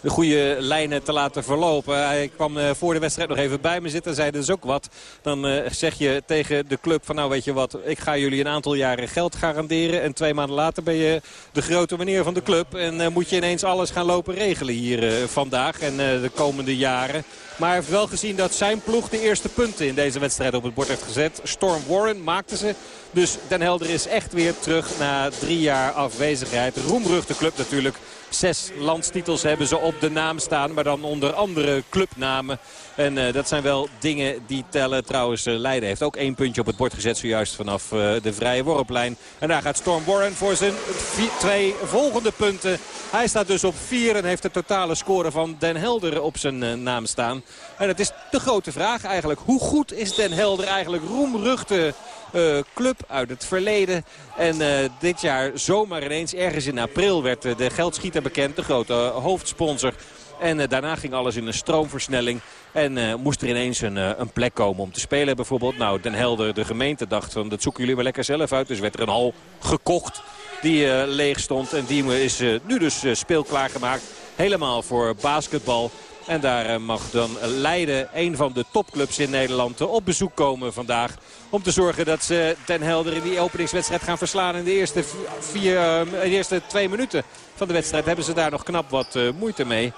de goede lijnen te laten verlopen. Hij kwam voor de wedstrijd nog even bij me zitten. Zei, is ook wat. Dan zeg je tegen de club van, nou weet je wat, ik ga jullie een aantal jaren geld garanderen. En twee maanden later ben je de grote meneer van de club. En moet je ineens alles gaan lopen regelen hier vandaag en de komende jaren. Maar hij heeft wel gezien dat zijn ploeg de eerste punten in deze wedstrijd op het bord heeft gezet. Storm Warren maakte ze. Dus Den Helder is echt weer terug na drie jaar afwezigheid. Roemruchte club natuurlijk. Zes landstitels hebben ze op de naam staan. Maar dan onder andere clubnamen. En eh, dat zijn wel dingen die tellen. Trouwens, eh, Leiden heeft ook één puntje op het bord gezet. Zojuist vanaf eh, de vrije worplijn. En daar gaat Storm Warren voor zijn vi- twee volgende punten. Hij staat dus op vier en heeft de totale score van Den Helder op zijn naam staan. En het is de grote vraag eigenlijk. Hoe goed is Den Helder eigenlijk roemruchte eh, club uit het verleden. En eh, dit jaar zomaar ineens ergens in april werd eh, de geldschieter bekend. De grote hoofdsponsor. En daarna ging alles in een stroomversnelling. En moest er ineens een, een plek komen om te spelen. Bijvoorbeeld nou, Den Helder, de gemeente dacht van dat zoeken jullie maar lekker zelf uit. Dus werd er een hal gekocht die leeg stond. En die is nu dus speelklaar gemaakt. Helemaal voor basketbal. En daar mag dan Leiden, een van de topclubs in Nederland, op bezoek komen vandaag. Om te zorgen dat ze Den Helder in die openingswedstrijd gaan verslaan. In de eerste, vier, eh, in de eerste twee minuten van de wedstrijd hebben ze daar nog knap wat eh, moeite mee.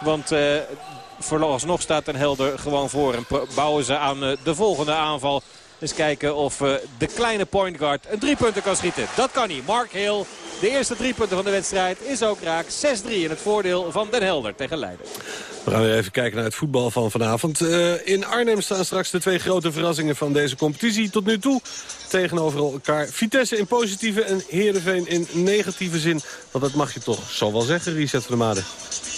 Want eh, vooralsnog staat Den Helder gewoon voor. En bouwen ze aan eh, de volgende aanval. Eens kijken of eh, de kleine point guard een drie punten kan schieten. Dat kan hij. Mark Hill, de eerste drie punten van de wedstrijd, is ook raak. 6-3 in het voordeel van Den Helder tegen Leiden. We gaan weer even kijken naar het voetbal van vanavond. Eh, in Arnhem staan straks de twee grote verrassingen van deze competitie tot nu toe. Tegenover elkaar Vitesse in positieve en Heerenveen in negatieve zin. Want dat mag je toch zo wel zeggen, Richard van Made.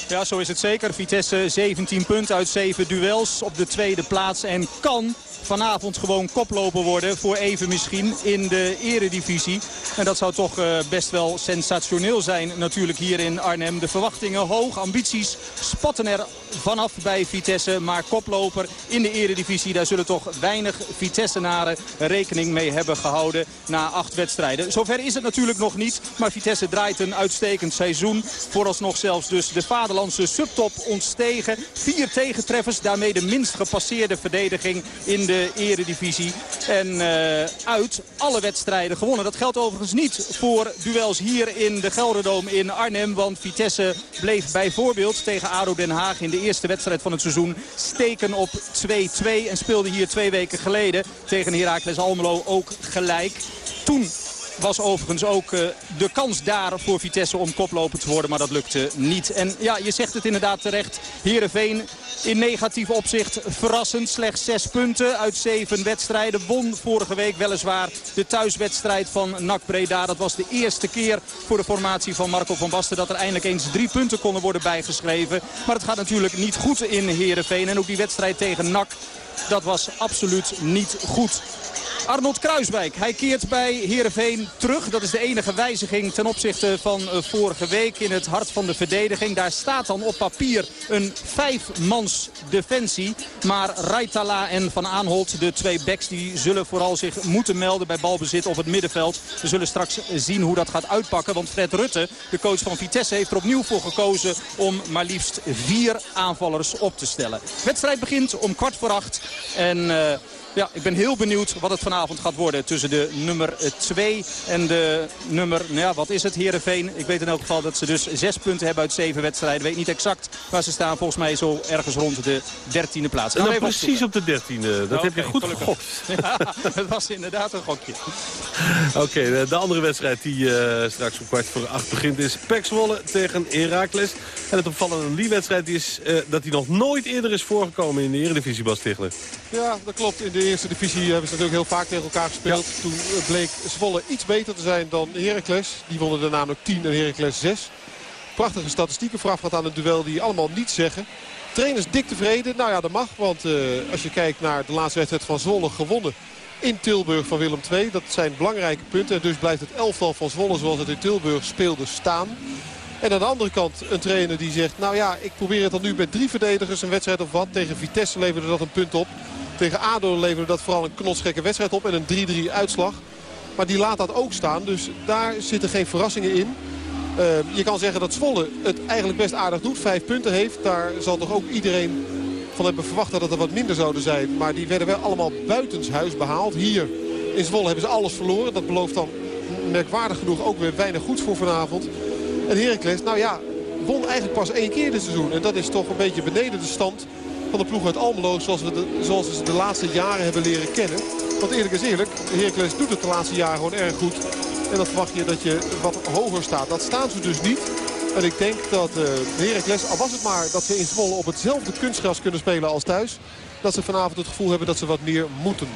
Ja, zo is het zeker. Vitesse 17 punten uit 7 duels op de tweede plaats. En kan vanavond gewoon koploper worden voor even misschien in de eredivisie. En dat zou toch eh, best wel sensationeel zijn natuurlijk hier in Arnhem. De verwachtingen hoog, ambities spatten er vanaf bij Vitesse. Maar koploper in de eredivisie, daar zullen toch weinig Vitessenaren rekening mee hebben gehouden na acht wedstrijden. Zover is het natuurlijk nog niet, maar Vitesse draait een uitstekend seizoen. Vooralsnog zelfs dus de vaderlandse subtop ontstegen. Vier tegentreffers, daarmee de minst gepasseerde verdediging in de eredivisie. En eh, uit alle wedstrijden gewonnen. Dat geldt overigens niet voor duels hier in de Gelderdoom in Arnhem. Want Vitesse bleef bijvoorbeeld tegen ADO Den Haag in de eerste wedstrijd van het seizoen steken op 2-2. En speelde hier twee weken geleden tegen Heracles Almelo ook gelijk. Toen was overigens ook eh, de kans daar voor Vitesse om koploper te worden. Maar dat lukte niet. En ja, je zegt het inderdaad terecht. Heerenveen in negatief opzicht verrassend. Slechts zes punten uit zeven wedstrijden. Won vorige week weliswaar de thuiswedstrijd van NAC Breda. Dat was de eerste keer voor de formatie van Marco van Basten... dat er eindelijk eens drie punten konden worden bijgeschreven. Maar het gaat natuurlijk niet goed in Heerenveen. En ook die wedstrijd tegen NAC, dat was absoluut niet goed. Arnold Kruiswijk, hij keert bij Heerenveen terug. Dat is de enige wijziging ten opzichte van eh, vorige week in het hart van de verdediging. Daar staat dan op papier een vijfmans defensie. Maar Raitala en Van Aanholt, de twee backs, die zullen vooral zich moeten melden bij balbezit op het middenveld. We zullen straks zien hoe dat gaat uitpakken. Want Fred Rutte, de coach van Vitesse, heeft er opnieuw voor gekozen om maar liefst vier aanvallers op te stellen. Wedstrijd begint om kwart voor acht. En... eh, ja, ik ben heel benieuwd wat het vanavond gaat worden tussen de nummer 2 en de nummer, nou ja, wat is het, Heerenveen. Ik weet in elk geval dat ze dus zes punten hebben uit zeven wedstrijden. Ik weet niet exact waar ze staan. Volgens mij zo ergens rond de dertiende plaats. Gaan we Nou, precies op de dertiende. Dat heb je goed gegokt. Ja, het was inderdaad een gokje. Oké, de, de andere wedstrijd die eh, straks om kwart voor acht begint is Pek Zwolle tegen Heracles. En het opvallende aan die wedstrijd is eh, dat hij nog nooit eerder is voorgekomen in de Eredivisie, Bas Tichler. Ja, dat klopt. In de eerste divisie hebben ze natuurlijk heel vaak tegen elkaar gespeeld. Toen eh, bleek Zwolle iets beter te zijn dan Heracles. Die wonnen er namelijk 10 en Heracles 6. Prachtige statistieken voorafgaand aan het duel die allemaal niets zeggen. Trainers dik tevreden. Nou ja, dat mag. Want eh, als je kijkt naar de laatste wedstrijd van Zwolle gewonnen. in Tilburg van Willem II. Dat zijn belangrijke punten. En dus blijft het elftal van Zwolle zoals het in Tilburg speelde staan. En aan de andere kant een trainer die zegt... nou ja, ik probeer het dan nu met drie verdedigers een wedstrijd of wat. Tegen Vitesse leverde dat een punt op. Tegen ADO leverde dat vooral een knotsgekke wedstrijd op. En een 3-3 uitslag. Maar die laat dat ook staan. Dus daar zitten geen verrassingen in. Uh, je kan zeggen dat Zwolle het eigenlijk best aardig doet. Vijf punten heeft. Daar zal toch ook iedereen van hebben verwacht dat er wat minder zouden zijn. Maar die werden wel allemaal buitenshuis behaald. Hier in Zwolle hebben ze alles verloren. Dat belooft dan merkwaardig genoeg ook weer weinig goeds voor vanavond. En Heracles, nou ja, won eigenlijk pas één keer dit seizoen. En dat is toch een beetje beneden de stand van de ploeg uit Almelo zoals we, zoals we ze de laatste jaren hebben leren kennen. Want eerlijk is eerlijk, Heracles doet het de laatste jaren gewoon erg goed. En dan verwacht je dat je wat hoger staat. Dat staan ze dus niet. En ik denk dat uh, Heracles, al was het maar dat ze in Zwolle op hetzelfde kunstgras kunnen spelen als thuis. Dat ze vanavond het gevoel hebben dat ze wat meer moeten.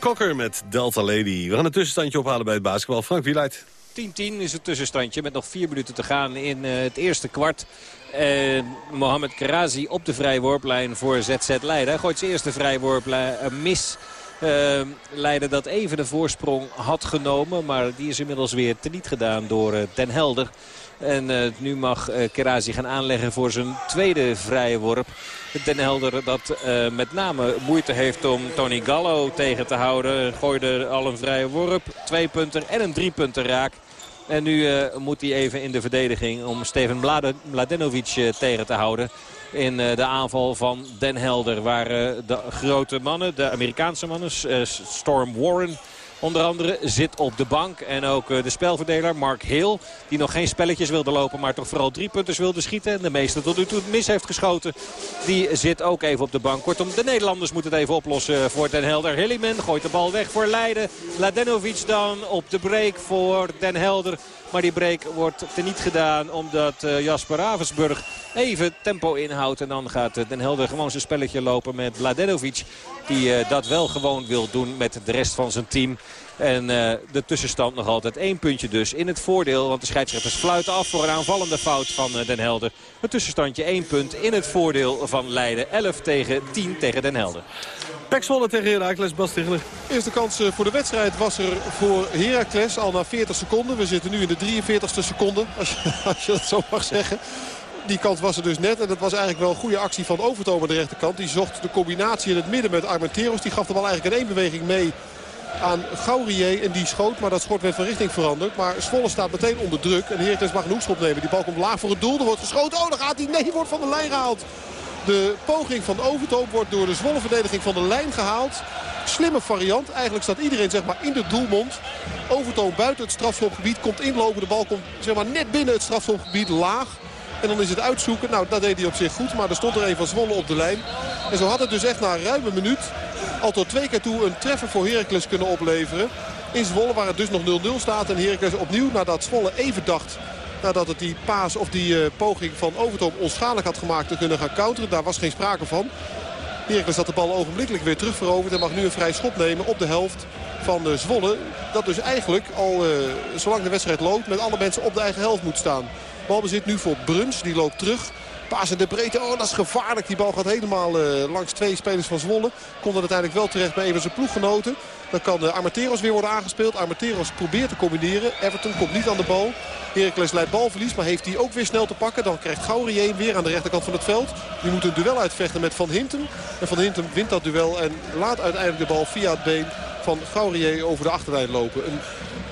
Cocker met Delta Lady. We gaan een tussenstandje ophalen bij het basketbal. Frank Wieluid. 10-10 is het tussenstandje met nog vier minuten te gaan in eh, het eerste kwart. En Mohamed Karazi op de vrijworplijn voor ZZ Leiden. Hij gooit zijn eerste vrijworplijn eh, mis. Eh, Leiden dat even de voorsprong had genomen. Maar die is inmiddels weer teniet gedaan door eh, Den Helder. En eh, nu mag eh, Kerazi gaan aanleggen voor zijn tweede vrije worp. Den Helder dat eh, met name moeite heeft om Tony Gallo tegen te houden. Gooide al een vrije worp, twee punten en een drie punten raak. En nu moet hij even in de verdediging om Steven Mlade- Mladenovic tegen te houden. In de aanval van Den Helder. Waar de grote mannen, de Amerikaanse mannen, Storm Warren... Onder andere zit op de bank. En ook eh, de spelverdeler Mark Hill. Die nog geen spelletjes wilde lopen. Maar toch vooral drie punters wilde schieten. En de meeste tot nu toe mis heeft geschoten. Die zit ook even op de bank. Kortom, de Nederlanders moeten het even oplossen voor Den Helder. Hilliman gooit de bal weg voor Leiden. Ladenovic dan op de break voor Den Helder. Maar die break wordt teniet gedaan omdat eh, Jasper Ravensburg even tempo inhoudt. En dan gaat eh, Den Helder gewoon zijn spelletje lopen met Mladenovic. Die eh, dat wel gewoon wil doen met de rest van zijn team. En de tussenstand nog altijd één puntje dus in het voordeel. Want de scheidsrechters fluiten af voor een aanvallende fout van Den Helder. Een tussenstandje één punt in het voordeel van Leiden. 11 tegen 10 tegen Den Helder. Pek Zwolle tegen Heracles, Bas. Eerste kans eh, voor de wedstrijd was er voor Heracles al na 40 seconden. We zitten nu in de 43ste seconde, als je, als je dat zo mag zeggen. Die kans was er dus net. En dat was eigenlijk wel een goede actie van Overtoom aan de rechterkant. Die zocht de combinatie in het midden met Armenteros. Die gaf de bal eigenlijk in één beweging mee aan Gaurier. En die schoot, maar dat schot werd van richting veranderd. Maar Zwolle staat meteen onder druk. En Heracles mag een hoekschop nemen. Die bal komt laag voor het doel. Er wordt geschoten. Oh, daar gaat hij. Nee, wordt van de lijn gehaald. De poging van Overtoom wordt door de Zwolle verdediging van de lijn gehaald. Slimme variant. Eigenlijk staat iedereen zeg maar, in de doelmond. Overtoom buiten het strafschopgebied. Komt inlopen. De bal komt zeg maar, net binnen het strafschopgebied laag. En dan is het uitzoeken. Nou, dat deed hij op zich goed. Maar er stond er een van Zwolle op de lijn. En zo had het dus echt na een ruime minuut... al tot twee keer toe een treffer voor Heracles kunnen opleveren. In Zwolle waar het dus nog 0-0 staat. En Heracles opnieuw nadat Zwolle even dacht... nadat het die paas of die eh, poging van Overtoom onschadelijk had gemaakt... te kunnen gaan counteren. Daar was geen sprake van. Heracles had de bal ogenblikkelijk weer terugveroverd. En mag nu een vrij schot nemen op de helft van de Zwolle. Dat dus eigenlijk al, eh, zolang de wedstrijd loopt... met alle mensen op de eigen helft moet staan. Balbezit nu voor Bruns. Die loopt terug. Paas in de breedte. Oh, dat is gevaarlijk. Die bal gaat helemaal langs twee spelers van Zwolle. Komt er uiteindelijk wel terecht bij een van zijn ploeggenoten. Dan kan uh, Armenteros weer worden aangespeeld. Armenteros probeert te combineren. Everton komt niet aan de bal. Heracles leidt balverlies, maar heeft die ook weer snel te pakken. Dan krijgt Gaurier weer aan de rechterkant van het veld. Die moet een duel uitvechten met Van Hinten. En Van Hinten wint dat duel en laat uiteindelijk de bal via het been van Gaurier over de achterlijn lopen. Een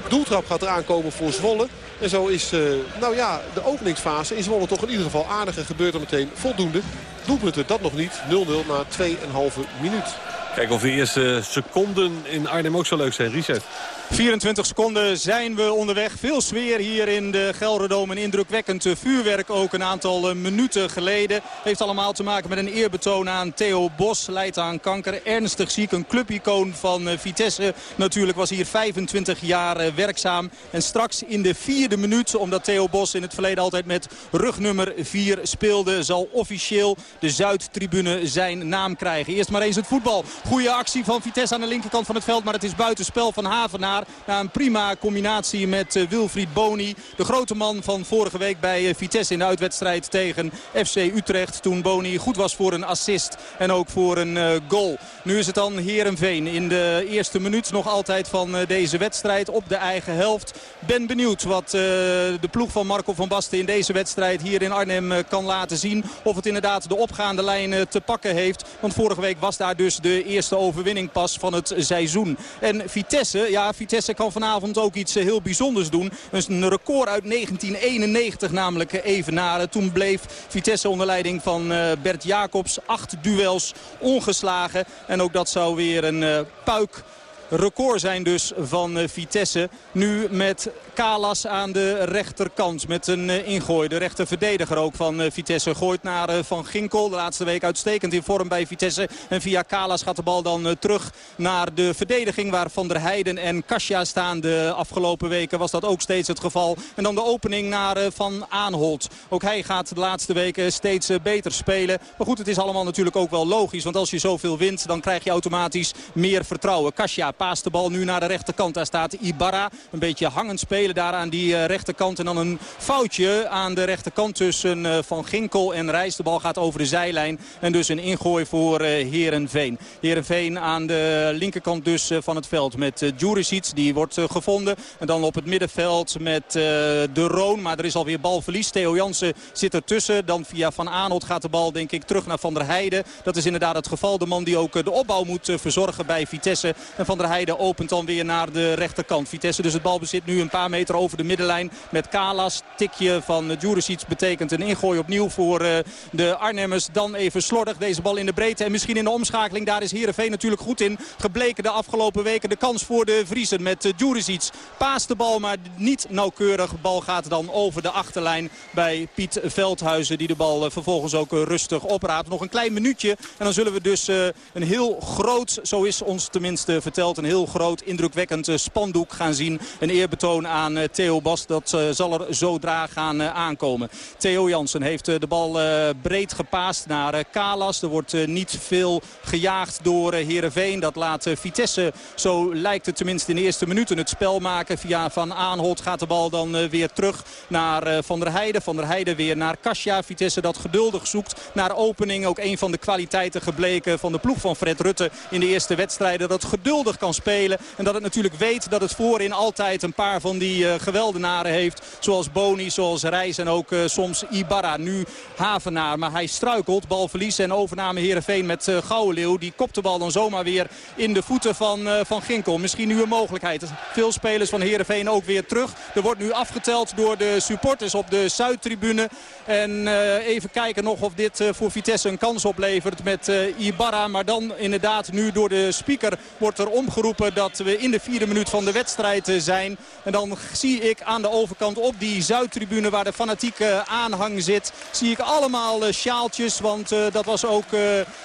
doeltrap gaat eraan komen voor Zwolle. En zo is uh, nou ja, de openingsfase in Zwolle toch in ieder geval aardig. En gebeurt er meteen voldoende. Doelpunten dat nog niet. 0-0 na 2,5 minuut. Kijk of de eerste seconden in Arnhem ook zo leuk zijn. Reset. 24 seconden zijn we onderweg. Veel sfeer hier in de Gelderdoom. Een indrukwekkend eh, vuurwerk ook een aantal eh, minuten geleden. Heeft allemaal te maken met een eerbetoon aan Theo Bos. Leidt aan kanker. Ernstig ziek. Een clubicoon van eh, Vitesse. Natuurlijk was hier 25 jaar werkzaam. En straks in de vierde minuut, omdat Theo Bos in het verleden altijd met rugnummer 4 speelde... zal officieel de Zuidtribune zijn naam krijgen. Eerst maar eens het voetbal. Goede actie van Vitesse aan de linkerkant van het veld. Maar het is buitenspel van Havenaar. Na een prima combinatie met uh, Wilfried Boni. De grote man van vorige week bij uh, Vitesse in de uitwedstrijd tegen FC Utrecht. Toen Boni goed was voor een assist en ook voor een uh, goal. Nu is het dan Herenveen in de eerste minuut nog altijd van deze wedstrijd op de eigen helft. Ben benieuwd wat de ploeg van Marco van Basten in deze wedstrijd hier in Arnhem kan laten zien. Of het inderdaad de opgaande lijn te pakken heeft. Want vorige week was daar dus de eerste overwinning pas van het seizoen. En Vitesse, ja Vitesse kan vanavond ook iets heel bijzonders doen. Een record uit 1991 namelijk evenaren. Toen bleef Vitesse onder leiding van Bert Jacobs acht duels ongeslagen. En ook dat zou weer een puik record zijn dus van Vitesse. Nu met Kalas aan de rechterkant met een ingooi. De rechterverdediger ook van Vitesse gooit naar Van Ginkel. De laatste week uitstekend in vorm bij Vitesse. En via Kalas gaat de bal dan terug naar de verdediging waar Van der Heijden en Kasia staan. De afgelopen weken was dat ook steeds het geval. En dan de opening naar Van Aanholt. Ook hij gaat de laatste weken steeds beter spelen. Maar goed, het is allemaal natuurlijk ook wel logisch. Want als je zoveel wint, dan krijg je automatisch meer vertrouwen. Kasia paast de bal nu naar de rechterkant. Daar staat Ibarra een beetje hangend spelen daar aan die uh, rechterkant. En dan een foutje aan de rechterkant tussen uh, Van Ginkel en Reis. De bal gaat over de zijlijn. En dus een ingooi voor Herenveen. Herenveen aan de linkerkant dus van het veld met Juricic. Die wordt gevonden. En dan op het middenveld met De Roon. Maar er is alweer balverlies. Theo Jansen zit ertussen. Dan via Van Aanholt gaat de bal denk ik terug naar Van der Heijden. Dat is inderdaad het geval. De man die ook de opbouw moet verzorgen bij Vitesse. En Van der Heijden opent dan weer naar de rechterkant. Vitesse dus het balbezit nu een paar meter over de middenlijn met Kalas. Tikje van Djuricic betekent een ingooi opnieuw voor uh, de Arnhemmers. Dan even slordig deze bal in de breedte en misschien in de omschakeling. Daar is Heerenveen natuurlijk goed in. Gebleken de afgelopen weken de kans voor de Vriezen met uh, Djuricic. Paast de bal maar niet nauwkeurig. De bal gaat dan over de achterlijn bij Piet Veldhuizen. Die de bal uh, vervolgens ook rustig opraapt. Nog een klein minuutje en dan zullen we dus een heel groot, zo is ons tenminste verteld, een heel groot indrukwekkend spandoek gaan zien. Een eerbetoon aan eh, Theo Bos. Dat eh, zal er zodra gaan eh, aankomen. Theo Jansen heeft de bal breed gepaast naar Kalas. Er wordt niet veel gejaagd door Heerenveen. Dat laat Vitesse, zo lijkt het tenminste in de eerste minuten, het spel maken. Via Van Aanholt gaat de bal dan weer terug naar Van der Heijden. Van der Heijden weer naar Kasia. Vitesse dat geduldig zoekt naar opening. Ook een van de kwaliteiten gebleken van de ploeg van Fred Rutte in de eerste wedstrijden. Dat geduldig kan spelen. En dat het natuurlijk weet dat het voorin altijd een paar van die eh, geweldenaren heeft. Zoals Boni, zoals Reis en ook eh, soms Ibarra. Nu Havenaar, maar hij struikelt. Balverlies en overname Heerenveen met uh, Gouwenleeuw. Die kopt de bal dan zomaar weer in de voeten van, eh, van Ginkel. Misschien nu een mogelijkheid. Veel spelers van Heerenveen ook weer terug. Er wordt nu afgeteld door de supporters op de Zuidtribune. En eh, even kijken nog of dit eh, voor Vitesse een kans oplevert met eh, Ibarra. Maar dan inderdaad nu door de speaker wordt er omgeroepen dat we in de vierde minuut van de wedstrijd eh, zijn. En dan zie ik aan de overkant op die Zuidtribune waar de fanatieke aanhang zit. Zie ik allemaal eh, sjaaltjes. Want eh, dat was ook eh,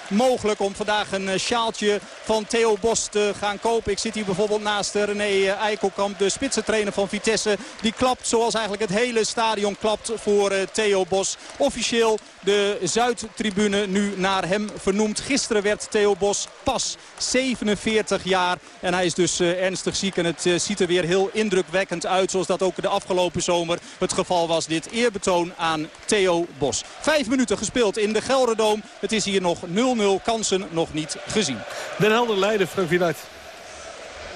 mogelijk om vandaag een sjaaltje van Theo Bos te gaan kopen. Ik zit hier bijvoorbeeld naast René Eikelkamp, de spitsentrainer van Vitesse. Die klapt zoals eigenlijk het hele stadion klapt voor Theo Bos. Officieel de Zuidtribune nu naar hem vernoemd. Gisteren werd Theo Bos pas 47 jaar. En hij is dus ernstig ziek. En het ziet er weer heel indrukwekkend uit. Zoals dat ook de afgelopen zomer het geval was. Dit eerbetoon aan Theo Bos. Vijf minuten gespeeld in de Gelderdoom. Het is hier nog 0-0. Kansen nog niet gezien. Den Helder Leiden, Frank Wieluid.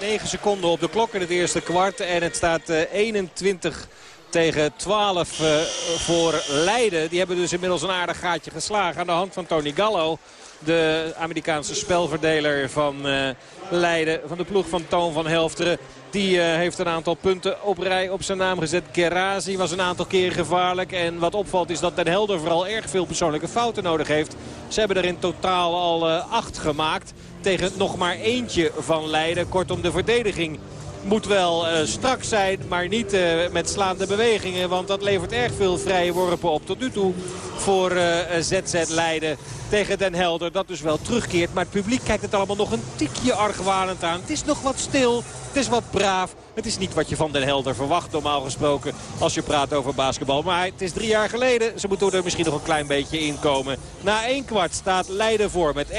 9 seconden op de klok in het eerste kwart. En het staat eh, 21 tegen 12 eh, voor Leiden. Die hebben dus inmiddels een aardig gaatje geslagen aan de hand van Tony Gallo. De Amerikaanse spelverdeler van eh, Leiden, van de ploeg van Toon van Helfteren. Die eh, heeft een aantal punten op rij op zijn naam gezet. Gerazi was een aantal keren gevaarlijk. En wat opvalt is dat Den Helder vooral erg veel persoonlijke fouten nodig heeft. Ze hebben er in totaal al eh, acht gemaakt. Tegen nog maar eentje van Leiden. Kortom, de verdediging moet wel eh, strak zijn, maar niet eh, met slaande bewegingen. Want dat levert erg veel vrije worpen op tot nu toe voor eh, ZZ Leiden tegen Den Helder. Dat dus wel terugkeert, maar het publiek kijkt het allemaal nog een tikje argwanend aan. Het is nog wat stil, het is wat braaf. Het is niet wat je van Den Helder verwacht normaal gesproken als je praat over basketbal. Maar het is drie jaar geleden, ze moeten er misschien nog een klein beetje in komen. Na één kwart staat Leiden voor met 21-12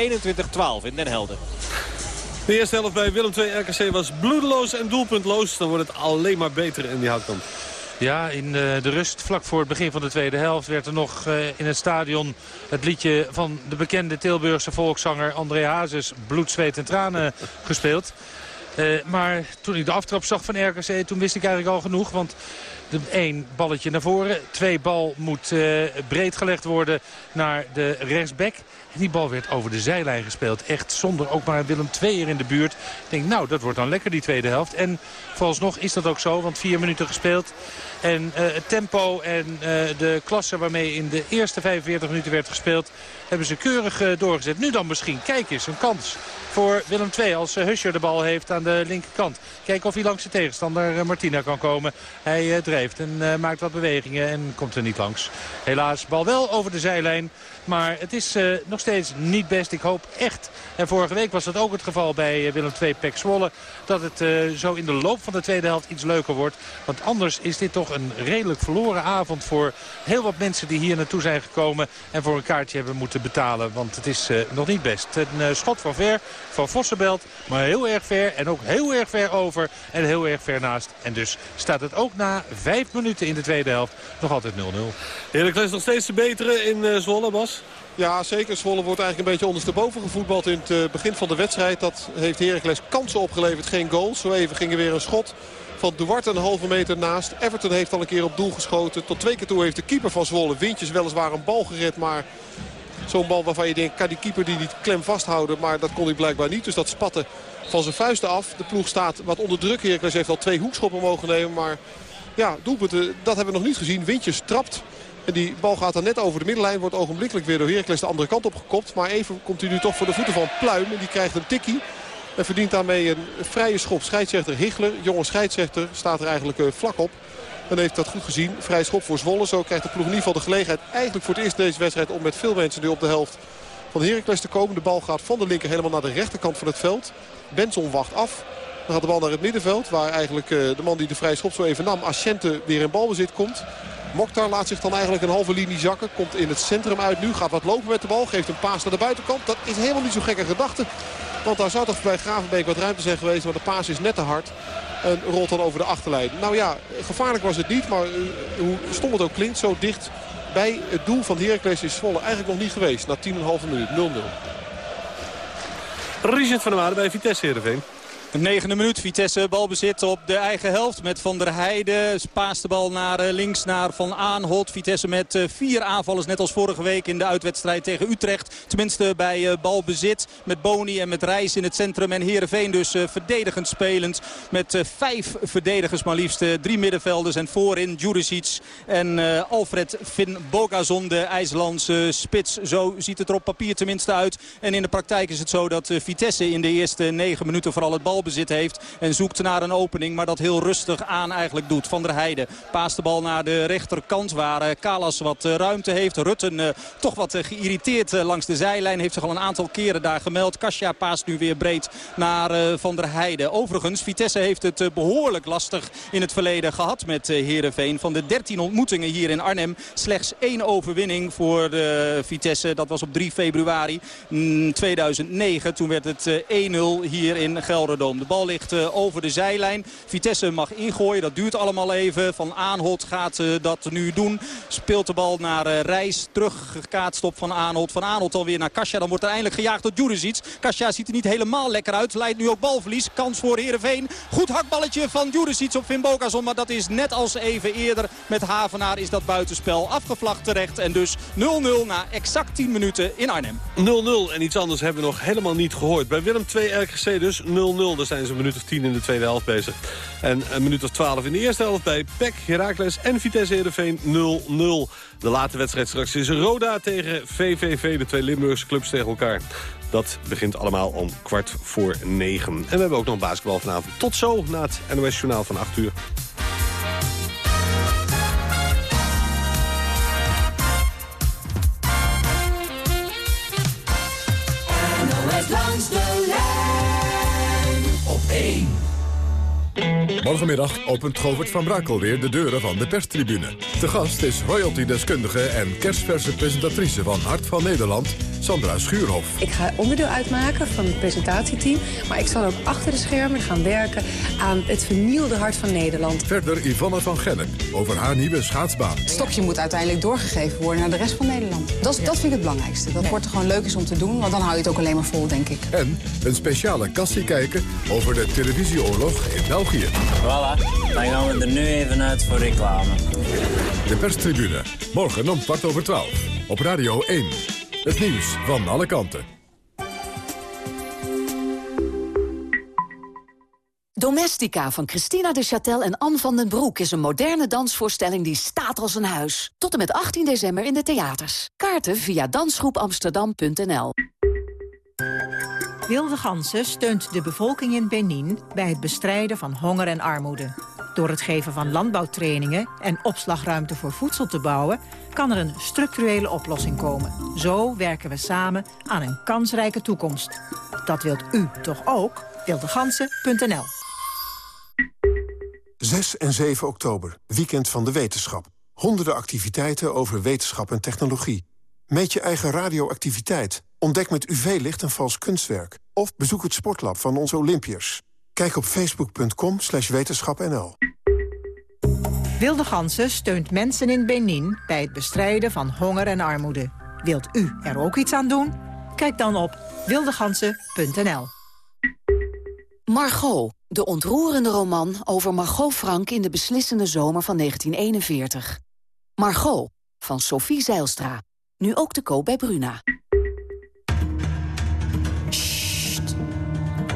in Den Helder. De eerste helft bij Willem II RKC was bloedeloos en doelpuntloos. Dan wordt het alleen maar beter in die houtkant. Ja, in de, de rust, vlak voor het begin van de tweede helft... werd er nog eh, in het stadion het liedje van de bekende Tilburgse volkszanger André Hazes... Bloed, zweet en tranen gespeeld. Eh, maar toen ik de aftrap zag van RKC, toen wist ik eigenlijk al genoeg. Want de één balletje naar voren. Twee bal moet eh, breed gelegd worden naar de rechtsback. En die bal werd over de zijlijn gespeeld. Echt zonder ook maar Willem II er in de buurt. Ik denk, nou, dat wordt dan lekker die tweede helft. En vooralsnog is dat ook zo, want vier minuten gespeeld. En eh, het tempo en eh, de klasse waarmee in de eerste 45 minuten werd gespeeld... hebben ze keurig doorgezet. Nu dan misschien, kijk eens, een kans voor Willem II als uh, Huscher de bal heeft aan de linkerkant. Kijken of hij langs de tegenstander uh, Martina kan komen. Hij uh, drijft en maakt wat bewegingen en komt er niet langs. Helaas, bal wel over de zijlijn. Maar het is uh, nog steeds niet best. Ik hoop echt, en vorige week was dat ook het geval bij uh, Willem II Pek Zwolle... dat het uh, zo in de loop van de tweede helft iets leuker wordt. Want anders is dit toch een redelijk verloren avond voor heel wat mensen die hier naartoe zijn gekomen... en voor een kaartje hebben moeten betalen. Want het is nog niet best. Een schot van ver van Vossenbelt, maar heel erg ver en ook heel erg ver over en heel erg ver naast. En dus staat het ook na vijf minuten in de tweede helft nog altijd 0-0. Heracles nog steeds te beteren in Zwolle, Bas? Ja, zeker. Zwolle wordt eigenlijk een beetje ondersteboven gevoetbald in het uh, begin van de wedstrijd. Dat heeft Heracles kansen opgeleverd, geen goals. Zo even ging er weer een schot van Duarte een halve meter naast. Everton heeft al een keer op doel geschoten. Tot twee keer toe heeft de keeper van Zwolle, Wintjes, weliswaar een bal gered. Maar zo'n bal waarvan je denkt, kan die keeper die niet klem vasthouden. Maar dat kon hij blijkbaar niet. Dus dat spatte van zijn vuisten af. De ploeg staat wat onder druk. Heracles heeft al twee hoekschoppen mogen nemen. Maar ja, doelpunten, dat hebben we nog niet gezien. Wintjes trapt. En die bal gaat dan net over de middenlijn. Wordt ogenblikkelijk weer door Heracles de andere kant op gekopt. Maar even komt hij nu toch voor de voeten van Pluim. En die krijgt een tikkie. En verdient daarmee een vrije schop. Scheidsrechter Hichler, jonge scheidsrechter, staat er eigenlijk vlak op. En heeft dat goed gezien. Vrij schop voor Zwolle. Zo krijgt de ploeg in ieder geval de gelegenheid eigenlijk voor het eerst deze wedstrijd... om met veel mensen nu op de helft van Heracles te komen. De bal gaat van de linker helemaal naar de rechterkant van het veld. Benson wacht af. Dan gaat de bal naar het middenveld. Waar eigenlijk eh, de man die de vrije schop zo even nam, Asciente, weer in balbezit komt. Mokhtar laat zich dan eigenlijk een halve linie zakken. Komt in het centrum uit nu. Gaat wat lopen met de bal. Geeft een paas naar de buitenkant. Dat is helemaal niet zo'n gekke gedachte. Want daar zou toch bij Gravenbeek wat ruimte zijn geweest. Maar de paas is net te hard. En rolt dan over de achterlijn. Nou ja, gevaarlijk was het niet. Maar eh, hoe stom het ook klinkt, zo dicht bij het doel van Heracles is Zwolle eigenlijk nog niet geweest. Na 10,5 minuut, 0-0. Richard van der Waarde bij Vitesse Heerenveen. De negende minuut, Vitesse balbezit op de eigen helft met Van der Heijden. Paast de bal naar eh, links naar Van Aanholt. Vitesse met eh, vier aanvallers, net als vorige week in de uitwedstrijd tegen Utrecht. Tenminste bij eh, balbezit met Boni en met Reis in het centrum. En Heerenveen dus verdedigend spelend met vijf verdedigers maar liefst. Drie middenvelders en voorin Juricic en Alfred Finn Bogazon, de IJslandse spits. Zo ziet het er op papier tenminste uit. En in de praktijk is het zo dat Vitesse in de eerste negen minuten vooral het bal balbezit heeft. En zoekt naar een opening. Maar dat heel rustig aan eigenlijk doet. Van der Heijden paast de bal naar de rechterkant. Waar eh, Kalas wat eh, ruimte heeft. Rutten eh, toch wat geïrriteerd langs de zijlijn. Heeft zich al een aantal keren daar gemeld. Kasia paast nu weer breed naar Van der Heijden. Overigens, Vitesse heeft het behoorlijk lastig in het verleden gehad met Heerenveen. Van de 13 ontmoetingen hier in Arnhem slechts één overwinning voor de Vitesse. Dat was op 3 februari 2009. Toen werd het 1-0 hier in Gelderdoom. De bal ligt uh, over de zijlijn. Vitesse mag ingooien. Dat duurt allemaal even. Van Aanholt gaat uh, dat nu doen. Speelt de bal naar uh, Reis. Teruggekaatst op Van Aanholt. Van Aanholt alweer naar Kasia. Dan wordt er eindelijk gejaagd door Juricic. Kasia ziet er niet helemaal lekker uit. Leidt nu ook balverlies. Kans voor Heerenveen. Goed hakballetje van Juricic op Finn Bokazon. Maar dat is net als even eerder met Havenaar is dat buitenspel afgevlacht terecht. En dus 0-0 na exact 10 minuten in Arnhem. 0-0 en iets anders hebben we nog helemaal niet gehoord. Bij Willem 2 RGC dus 0-0. Zijn ze een minuut of 10 in de tweede helft bezig. En een minuut of 12 in de eerste helft bij PEC, Heracles en Vitesse Heerenveen 0-0. De late wedstrijd straks is Roda tegen VVV, de twee Limburgse clubs tegen elkaar. Dat begint allemaal om kwart voor negen. En we hebben ook nog basketbal vanavond. Tot zo na het NOS Journaal van 8 uur. Op 1. Morgenmiddag opent Govert van Brakel weer de deuren van de perstribune. Te gast is royalty-deskundige en kerstverse presentatrice van Hart van Nederland, Sandra Schuurhof. Ik ga onderdeel uitmaken van het presentatieteam. Maar ik zal ook achter de schermen gaan werken aan het vernielde hart van Nederland. Verder Yvonne van Gennep over haar nieuwe schaatsbaan. Het stokje moet uiteindelijk doorgegeven worden naar de rest van Nederland. Dat, dat vind ik het belangrijkste. Dat wordt er gewoon leuk is om te doen, want dan hou je het ook alleen maar vol, denk ik. En een speciale kassie kijken over de televisieoorlog in België. Voilà, dan gaan we er nu even uit voor reclame. De perstribune, morgen om kwart over twaalf. Op Radio 1. Het nieuws van alle kanten. Domestica van Christina de Châtel en Anne van den Broek is een moderne dansvoorstelling die staat als een huis. Tot en met 18 december in de theaters. Kaarten via dansgroepamsterdam.nl. Wilde Gansen steunt de bevolking in Benin bij het bestrijden van honger en armoede. Door het geven van landbouwtrainingen en opslagruimte voor voedsel te bouwen... kan er een structurele oplossing komen. Zo werken we samen aan een kansrijke toekomst. Dat wilt u toch ook? Wildegansen.nl 6 en 7 oktober, weekend van de wetenschap. Honderden activiteiten over wetenschap en technologie. Meet je eigen radioactiviteit. Ontdek met UV-licht een vals kunstwerk. Of bezoek het sportlab van onze Olympiërs. Kijk op facebook.com slash wetenschapnl. Wilde Gansen steunt mensen in Benin bij het bestrijden van honger en armoede. Wilt u er ook iets aan doen? Kijk dan op wildegansen.nl. Margot, de ontroerende roman over Margot Frank in de beslissende zomer van 1941. Margot, van Sophie Zeilstra. Nu ook te koop bij Bruna.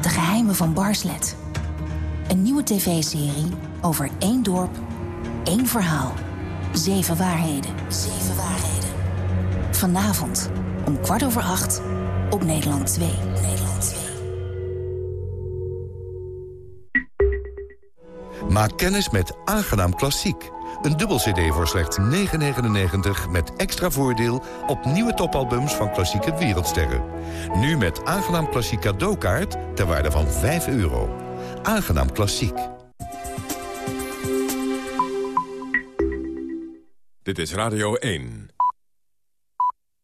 De geheimen van Barslet. Een nieuwe tv-serie over één dorp, één verhaal. Zeven waarheden. Zeven waarheden. Vanavond om kwart over acht op Nederland 2. Nederland 2. Maak kennis met Aangenaam Klassiek. Een dubbel cd voor slechts 9,99 met extra voordeel op nieuwe topalbums van klassieke wereldsterren. Nu met Aangenaam Klassiek cadeaukaart ter waarde van 5 euro. Aangenaam Klassiek. Dit is Radio 1.